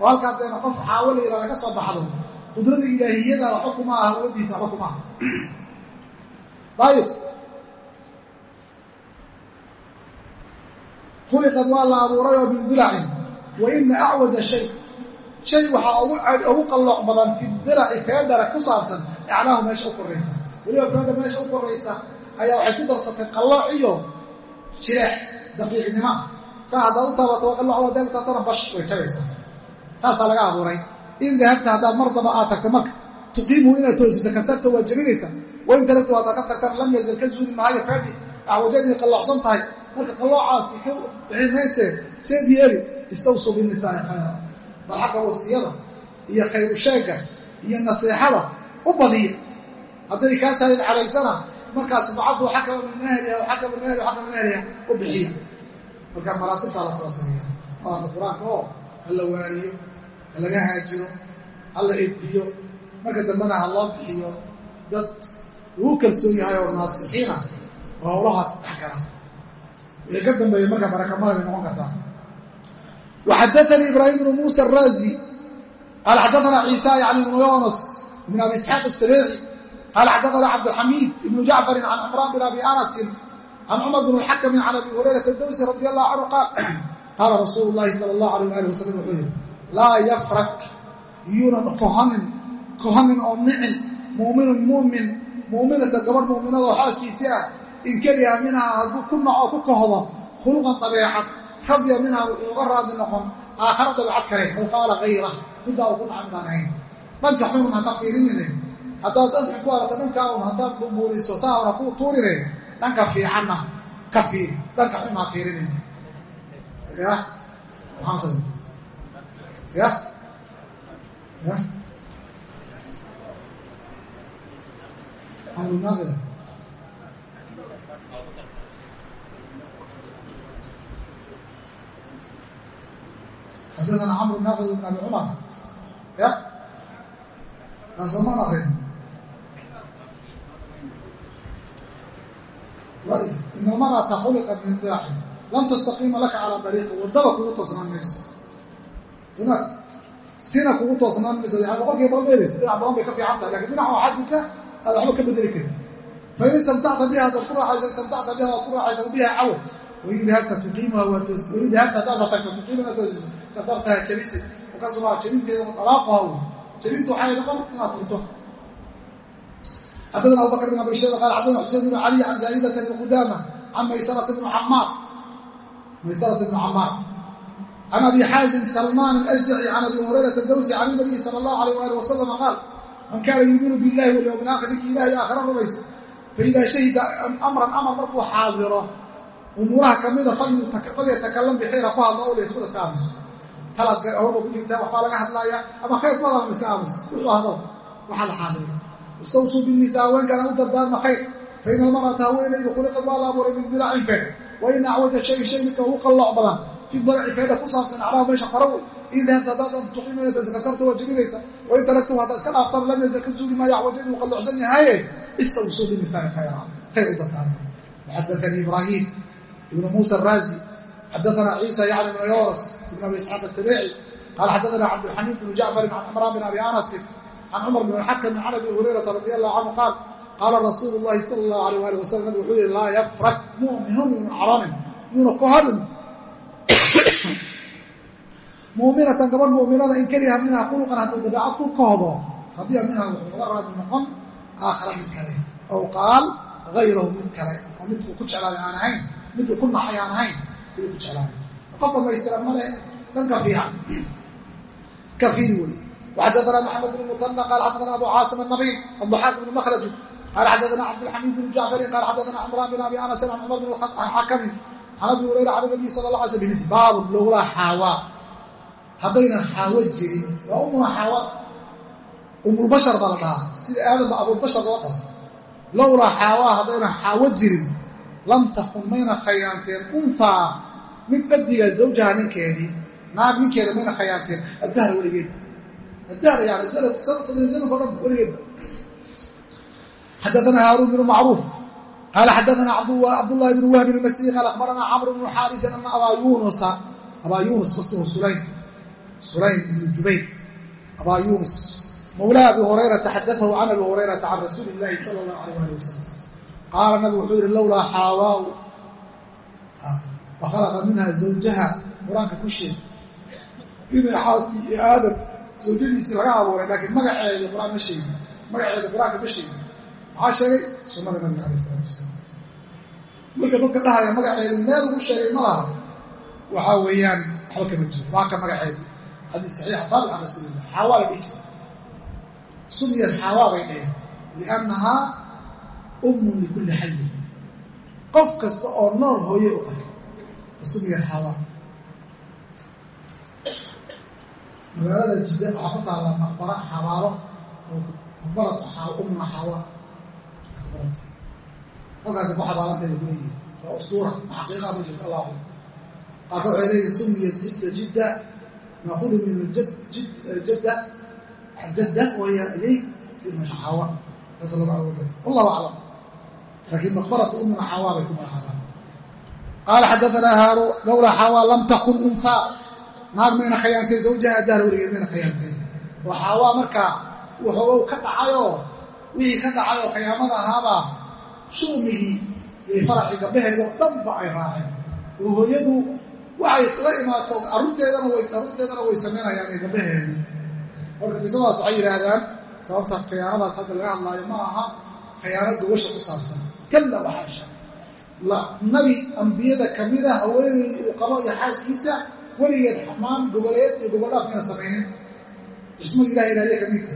oo halkaa deena qof xaawo la yidhahda soo baxdo qudrada ilaahiyada waxba kuma aha awooddiisa waxba kuma aha. Ayib khuliqad waa la abuuray oo min dilacin wa ina acwaja shay. Shay waxaa ugu qallooc badan fi diraci feedhara ku saabsan aclaahu meesha u koraysa weliba feedha meesha u koraysa ayaa waxay ku darsatay qallooc iyo jireex daqiiqnimo. Saa haddaad u taabato waa qallooc dee taatana bash way jaraysaa saasaa laga abuuray. In dahabta haddaad mar daba aad tagto marka tuqiimuhu inaad toosiso kasarta waa jebinaysa wain taragtu haddaad ka tagtana lam yazal ka zuuli maayo feedhi acwajadii qalloocsan tahay. Marka qalloocaasi ka bixi maysee seed yeeli istawsuu binisaai khayra. Bal xagga wasiyada iyo khayru sheegga iyo naseexada u badiya. Hadday kaa saalid calaysana markaas bacadu xagga min ahliha xagga min ahliha xagga min ahliha u bixiya. Marka malaasibtaa la soo sameeya maanta qur'aanka oo ha la waariyo halaga haajiro hala edbiyo marka dambena ha loo bixiyo dad lagu kalsoon yahay oo naasixiin ah oo howlahaas dhex gala wixii ka dambeeya marka barakamada bay noqon kartaa. Waxadaanii ibraahim bnu muusa araazi qaala xadaanaa ciisa yacni ibnu yoonas ibn abi isxaaq asabeeci qaala xadaanaa cabdilxamiid ibnu jacfarin can cimraan bin abi anasin can cumar bn xakamin can abi hurayrata dawsi radi allahu canhu qaal qaala rasuulu llaahi sala allah alayh ali wasalam wuxuu yidhi laa yafrak. Yuunan kohanin kohanin oo nicin muuminun muumin muuminata gabadh muuminadoo xaaskiisii ah. In keliha minhaa hadduu ku naco ku kohdo khuluqan dabeecad radya minhaa wuxuu uga raadi noqon aakhara dabeecad kale aw qaala kayra middaa uu ku naca midaan ahayn dhanka xunun haka fiirinine haddaad dhanka ku aragta dhankaa un haddaad bumbuuriso saahuna ku tuurine dhanka fiicanna ka fiiri dhanka xun ha fiirinine ya. Ya. Anunaqda xadana camru naqd bn abi cumar ya. Nasaman arrin in almarata xuliqa min daaxi lam tastaqiima laka calaa dariiqa wadaba kugu tosnaan mayso sina kugu toosnaan mayso boqolkiiba boqol beelaysa dhinac badan bay ka fiican tahay laakiin dhinac waxaa jirta aad waxba ka bedeli karin. Fain istamtacta biha adaad ku raaxaysa istamtacta biha waad ku raaxaysa biha cawad wain dahabta tuqiimuha waa toos wain dahabta haddaad tagto tuqiimuha toosiso kasartaha jabisi wakasumaa jabinteeda dalaaquha wy jabintu waxay noqon inaad furto. Xadana abubakr bn abi shayba qaal xadana xusein bn cali can zaa'idata bni qudaama can maysarat bni camaar maysarat bni camaar can abi xaazim salmaan alashjaci can abi hurayrata dawsi can inabiyi sala allahu alayh ali wasalam qaal man kaana yuuminu billahi walyowm alaakhir ninkii ilahay aakhira rumaysa faidaa shahida amran amar markuu xaadiro umuuraha kamida falyatakalam bixayra ku hadlo owla iskula iska aamuso talaad horba ku jirtaa waxbaa laga hadlaaya ama khayr ku hadalma iska aamuso wuxuu hadlo waxaa la xaadiro istawsuu binnisaa haweenkana u dardaarma khayr fa ina almar'ata haweenaydu khuliqad waa la abuuray min dilacin feer wa ina acwaja shayin shay midka ugu qallooc badan fi badci feeda ku saabsan acmaahu meesha fara wey in dahabta haddaad antuqimkasarta waa jebinaysa. Wain taragtu haddaa iska dhaaftan lam yazal ka suugi maayo axwajan uu qallocsan yahaye istaw suugimisaan khayra. Khayr u dantaana waxadaanii ibraahiim ibnu muusa araazi xadaanaa ciisa yacni ibnu yoros ibnu abi isxaaq asabeeci qaala xadaanaa cabdilxamiid bnu jacfarin can cimraan bin abi anasin can cumar bn alxakami can abi hurayrata radi allahu canhu qaal qaala rasuulu llahi sala allahu alay ali wasalam nabi wuxuu yihi laa yafrak muminun min caranin yuuna ku hadin muؤminatan gabadh muؤminada in keliha minha khulqan hadduu dabeecad ku kohdo radiya minha wuxuu uga raadi noqon aakhara mid kale ow qaal غayrahu mid kale oo midkuu ku jeclaaday aan ahayn midkii ku nacay aan ahayn ayuu ku jeclaanay qof dhamaystiran male dhanka fiican ka fiiri wey waxadaثna maxamed bn muثنى qaal xadaثna abu caasim النabiy الضaxaaq bn mkhrji qaal xadaثna cabdالxamiid bn jacfarin qaal xadaثna cmraan bn abi anas can cmar bn xakmin can abi hurayra can nabiy sala اla alay sl baabu lowlaa xaawa haddaynan xaawo jirin waa ummuna xaawa umulbashar baa la dhahaa. Sida aadamba abulbashar loo qoro lowlaa xaawaa haddaynan xaawo jirin lam takun mayna khayaanteen unfaa mid dhadiga zawjaha ninkeedii naag ninkeeda mayna khayaanteen addahra weligeed. Addahra yani sanadko dhan weligeed. Xadaana haaruun binu macruuf. Qaala xadaana cabdullaahi bnu wahbin almasiri qaal akhbaranaa camr bnu xaarian ana abaa yunusa. Abaa yunus basnu sulayn sulaym ibnu jubayr abaa yunus mawla abi hurayrata xadaahu can abi hurayrata can rasuuli اllahi sala اllahu alayh ali wasalam qaala nabigu wuxuu yihi lowlaa xaawaaw wa khalaqa minha zawjaha. Qur'aanka ku sheeg inay xaaskii iyo aadam zawjadiisii laga abuuray laakiin magaceeda qur'aan ma sheegin magaceeda qur'aanka ma sheegin. Maxaa sheegay sunnada nabiga alayh isalatu wasalaam marka dadka dhahaya magaceedu meel ugu sheegay ma laha waxaa weeyaan waxba kama jiro xadiis saxiixa saabit can rasuulillah xaawaa la dhihi jira sumiyat xaawaa bay dheheen liannahaa ummun likulli xayin qof kasta oo nool hooye u tahay sumiyat xaawaa magaalada jidda waxaa ku taalla maqbara xabaalo maqbaratu umma xaawaa halkaasi ku xabaalantayda ku leeyihi waa usuura xaqiiqaa ma jirta leeyihiin naakudu min jadda jadda waya ayay si meesha xaawa taas lagu awoodaya wallahu aclam laakiin maqbaratu ummina xaawaa bay ku magacaabaan qaala xadaثana haaru lowlaa xaawaa lam takun unhaa naag mayna khayaantay zawjaha addaar weligeed mayna khayaantay oo xaawaa markaa wuxuu ka dhacayoo wixii ka dhacayoo khiyaamada ahaabaa shumigii iyo faraxii gabdhaheedoo dhanba ay raaceen oo hooyadu waxay la imaato arunteedana arunteedana way samaynayaan ee gabdhaheeda marka qisadaas waxay yidhaahdaan sababta khiyaanadaas hadda laga hadlaayo ma aha khiyaano gobasha ku saabsan. Kalla waxaasha nabi ambiyada kamida haweeney uu qabo iyo xaaskiisa weligeed xamaan goboleed iyo goboldhaaf mayna samaynin cismada ilaha ilaaliya ka midka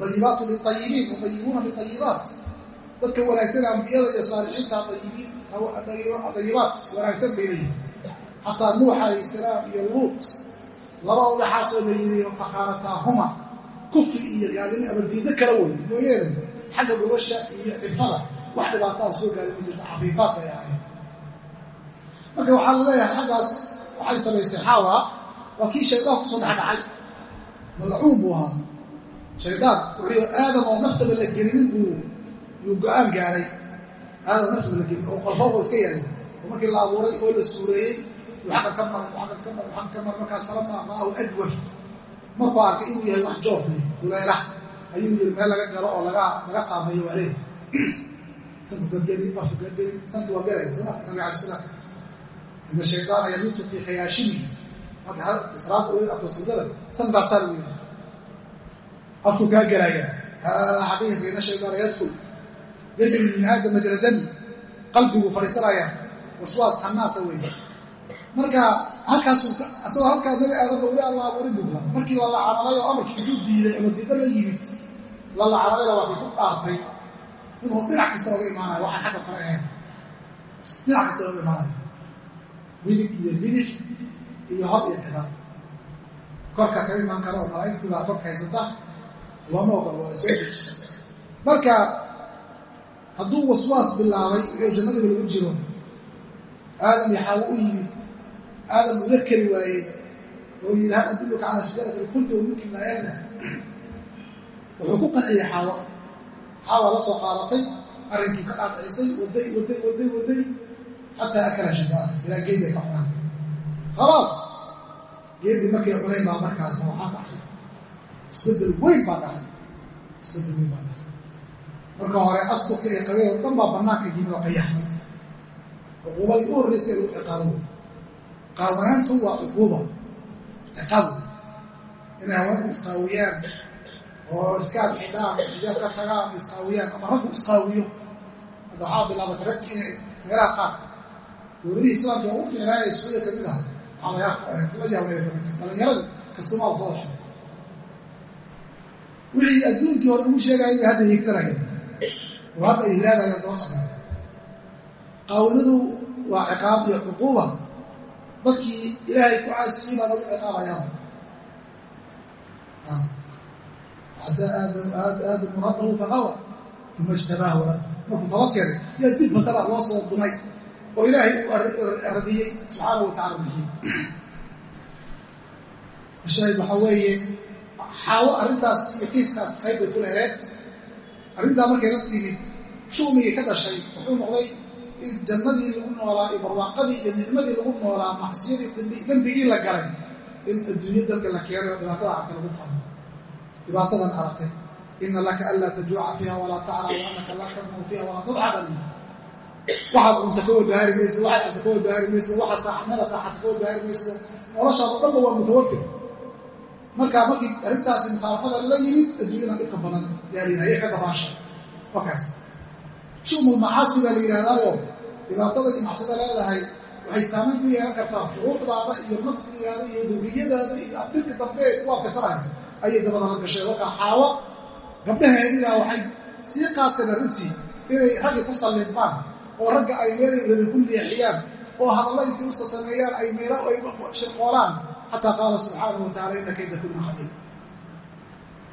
dayibaatu liayibiin wadayibuuna liayibaat dadka wanaagsan ambiyada iyo saalixiinta dayibaat wanaagsan bay leeyihiin xataa nuux alayh salaam iyo luut laba udhaxaasoo la yidhi faqaarataahuma kufri iyo gaalimi abardiido kala wey mooyeene xagga gobasha iyo cifada wax dhibaataa soo gaari ma jirta cafiifaad bay ahayn marka waxaa la leeyahay xaggaas waxay samaysay xaawa waa kii shaydaan ku soo dhexdhacay madacuun buu ahaa. Shaydaan wuxuu aadam oo naftaba la gelinin buu yuu go'aan gaaray. Aadam naftaba la gelin oo qalfooba iska oo markii la abuuray oo la suureeyey xagga ka maray agga ka maray agga ka maray markaas salama ra'ahu ajwaf markuu arkay inuu yahay wax joofle duleela. Ayuu yiri meel laga galo oo laga laga saameeyo waa leeyahay sankugadgeli afkugadgeli sanku waa galaya soma nabi alay slam ina shaydaana yamitu fii khayaashimihi marka israada u abto surdada sankaasaa lagu yiri afku kaa gelaya xaqiiqa ina shaydaana yadkul yajri min aadam majra dami qalbigu fadhiisanaya. Waswaas xanaasa weeye marka halkaasu asagoo halkaa nabi aadam weli alla abuurin bugla markii la lacanaday oo amarkii ku diiday ama diida la yimid la lacanadayna waa kay ku dhaartay inuu dhinac kasta oga imaanayo waxaan xagga kale dhinac kasta oga imaanayo. Midig iyo midig iyo hod iyo cidar korka kaga imaan kara oo malaa'igtiibaa korka haysata looma ogolo waa soo dejisa. Marka hadduu waswaas bilaabay wixii jannadiga lagu jiro aadam iyo xaawo u yimid aadam ula keli waayey oo yidhi hal adulluka calaa shajarati alkhuldi wa mulkin laa yabla wuxuu ku qanciyey xaawo xaawa la soo qaadatay arrinkii ka dhaadhicisay waday waday waday waday xataa akala shajara ilaa geeday ka cunaan khalaas geedii markay cunayn baa markaas waxaa dhacay isbeddel weyn baa dhacay isbeddel weyn baa dhacay marka hore asturka iyo qabee oo dhan baa bannaanka yimid oo qayaxmay cuquubadii u horreysay lagu ciqaabo wey qaawanaantu waa cuquuba ciqaab inay haweenku isqaawiyaan oo iskaad xidhaan xijaab ka tagaan isqaawiyaan ama raggu isqaawiyo hadda waxaa bilaabatay raggi inay meelaha qaar dowladihii islaamka ugu fiicnaanaya suudiya ka mid aha waxaa la kastumaal soo xay wixii adduunkii hore ugu sheegayay bay hadda hiigsanayeen oo hadda ay hiraadayaan daba socdaan qaawanadu waa ciqaab iyo cuquuba dadkii ilaahay ku caasiyey baa lagu ciqaabayaan casaa aadam rabbahu faqawa uma ijtabaahu markuu taba keenay yaa dib haddana loo soo dumay. Oo ilaahay uu radiyey subxaana wa tacala bixiyey mashaahid waxaa weeye xaawo arrintaas iyo kiiskaas qayb bay ku laheed arrintaa markay la timid shumigii ka dhashay wuxuu noqday jannadii lagu noolaa iyo barwaaqadii iyo nicmadii lagu noolaa macsiyadii dembigii la galay in adduunyo dadka la keenay oo dhibaatada aragta lagu qabo dhibaatadan aragtay ina laka anlaa tajuuca fiiha walaa tacra wa anaka laa tadmau fiiha walaa tadxaba waxaad cunta ka walbahaari mayso waxaad cunta ka walbahaari mayso waxaad saaxmada saaxata ka walbahaari mayso noloshaado dhanba waa mutawafir marka markii arrintaasi mukhaalafada la yimid adduunyadan dhibka badan yaalinaye ka dabaasha wakaas shumul macaasi baa la yidhahdaayo dhibaatada iyo macsida leedahay waxay saamayn ku yeelan kartaa furuucdaada iyo nasligaada iyo duriyadaada iyo abtirka dambe ku afkasanayo ayay dabada la gashay marka xaawo gabdhaheedigaa waxay sii qaateen arrintii inay raggi ku salliidmaan oo ragga ay meelay ku leexiyaan oo hadalla usa sameeyaan ay meelo ay shirqoolaan. Xataa qaala subxaanahu wa tacala ina kayda kuna cadiim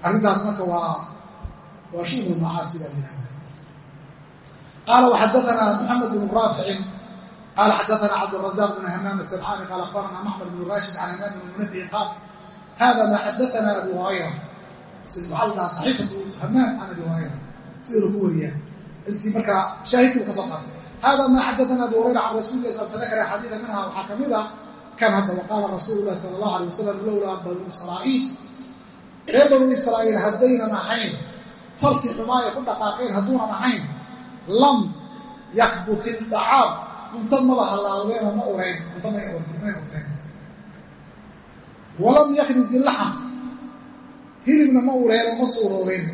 arrintaas marka waa waa shumul macaasi baa qaala waxadaanaa muxamed bnu raaficin qaala xadaanaa cabdrazaq bn hamaam asamcaani qaala akhbarana maxmed bnu raashid can hamaam bn munabihi qaal hada ma xadaana abu hurayra waxaa la dhahaa saxiifatu hamaam can abi hurayra sida lagu wariyaa intii markaa shaahidkii ka soo qaatay hada ma xadaana abu hurayra can rasuuli lah sal dakara xadiida minha waxaa ka mid ah kan hadda waqaala rasuulu lah sala allahu alay wasalam lowlaa banu israa'iil reer banu israa'iil haddaynan ahayn falkii xumaaya ku dhaqaaqeen hadduunan ahayn lam yakbuti dacaam cunto maba halaawdeena ma urayn cunto may urteen walam yaknizi laxam hilibna ma ureen oo ma suuroobeen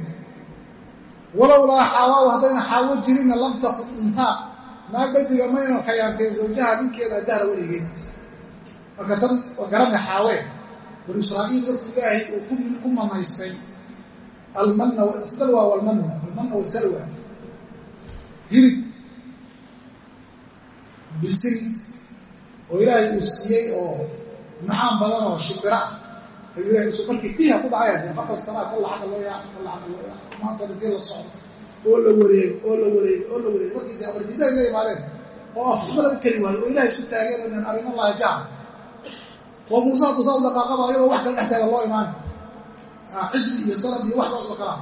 walowlaa xaawaaw haddayna xaawo jirinna lam takun untaa naag badiga maynan khayaanteen zawjaha ninkeeda dahra weligeed marka tan garana xaawee banu israa'iil markuu ilaahay uu ku manaystay almanna salwa walmanna. Almanna wasalwa hilib bisil oo ilaahay uu siiyey oo macaan badan oo shimbira ah ayuu ilahay usu markii tiha ku oo la oo la oo la wareego markii oo afxuma laga keli waayo oo ilahay isu taageen inan arina allaha jaca oo muuse kala dhex taaga loo imaana cijli iyo sanad iyo wax kala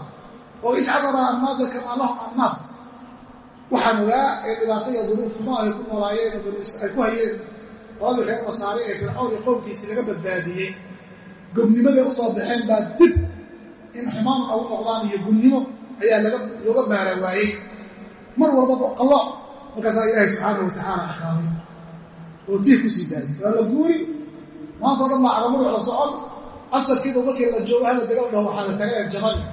oo ijcalanaa annaada kamaa lahum annaad waxaan ogaa ee dhibaato iyo duruufuma ay ku noolaayeen ay ku hayeen qoladii reer masaare ee fircoon iyo qowmkiisii laga badbaadiyey. Gobnimaday u soo baxeen baa dib in xumaan ugu noqdaan iyo gudnimo ayaa looga baara waayey. Mar walbaba qallo markaasaa ilaahay subxaana wa tacaala axkaamay oo tiih ku sii daayay waa la guuri maanta o dhan baa calamuduc la socon. Casarkiiba markii la joogo hala dagal dhaho waxaa la tagaya jabadii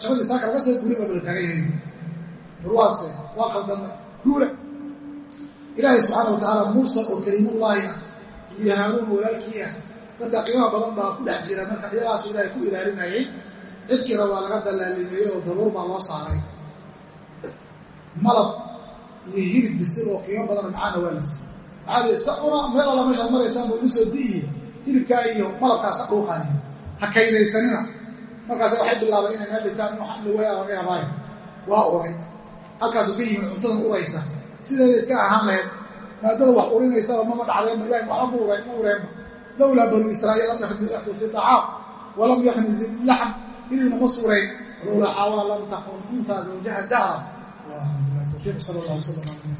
jabadii saaka laga soo guurin baba la taagan yahay barwaase waa qaldanna guule ilaahay subxaana wa tacaala muusa oo kariimullaahi ah iyo haaruun walaalkii ah dadka qiimaha badan baa ku dhex jira marka iyagaasu ilaahay ku ilaalinayay cidkiina waa laga dallaalimeeyey oo dabuur baa loo saaray. Malab iyo hirib bisil oo qiimo badan macaana waa lasi waxaa lii sa una meel alla meeshaad maraysaan buu u soo di'iye hilibkaa iyo malabkaasa dhuuqaaya ha kaydaysanina. Markaas waxay bilaabeen inay meel dhintaan in waxaan dhawaya laga yabaayo waa uray halkaasu ka yimid cuntadan uraysa sideeda iska ahaan lahayd. Maadada wax urinaysaba mama dhacdeenba ilahi waxba ma ureen ma ureenba lowlaa banuu israa'iil lam yakniz axdu fi dacaam walam yakniz laxm. Hilibna ma suurayn walowlaa xaawaa lam takun untaa zawjaha dahra tawfiiq sala allah wasalam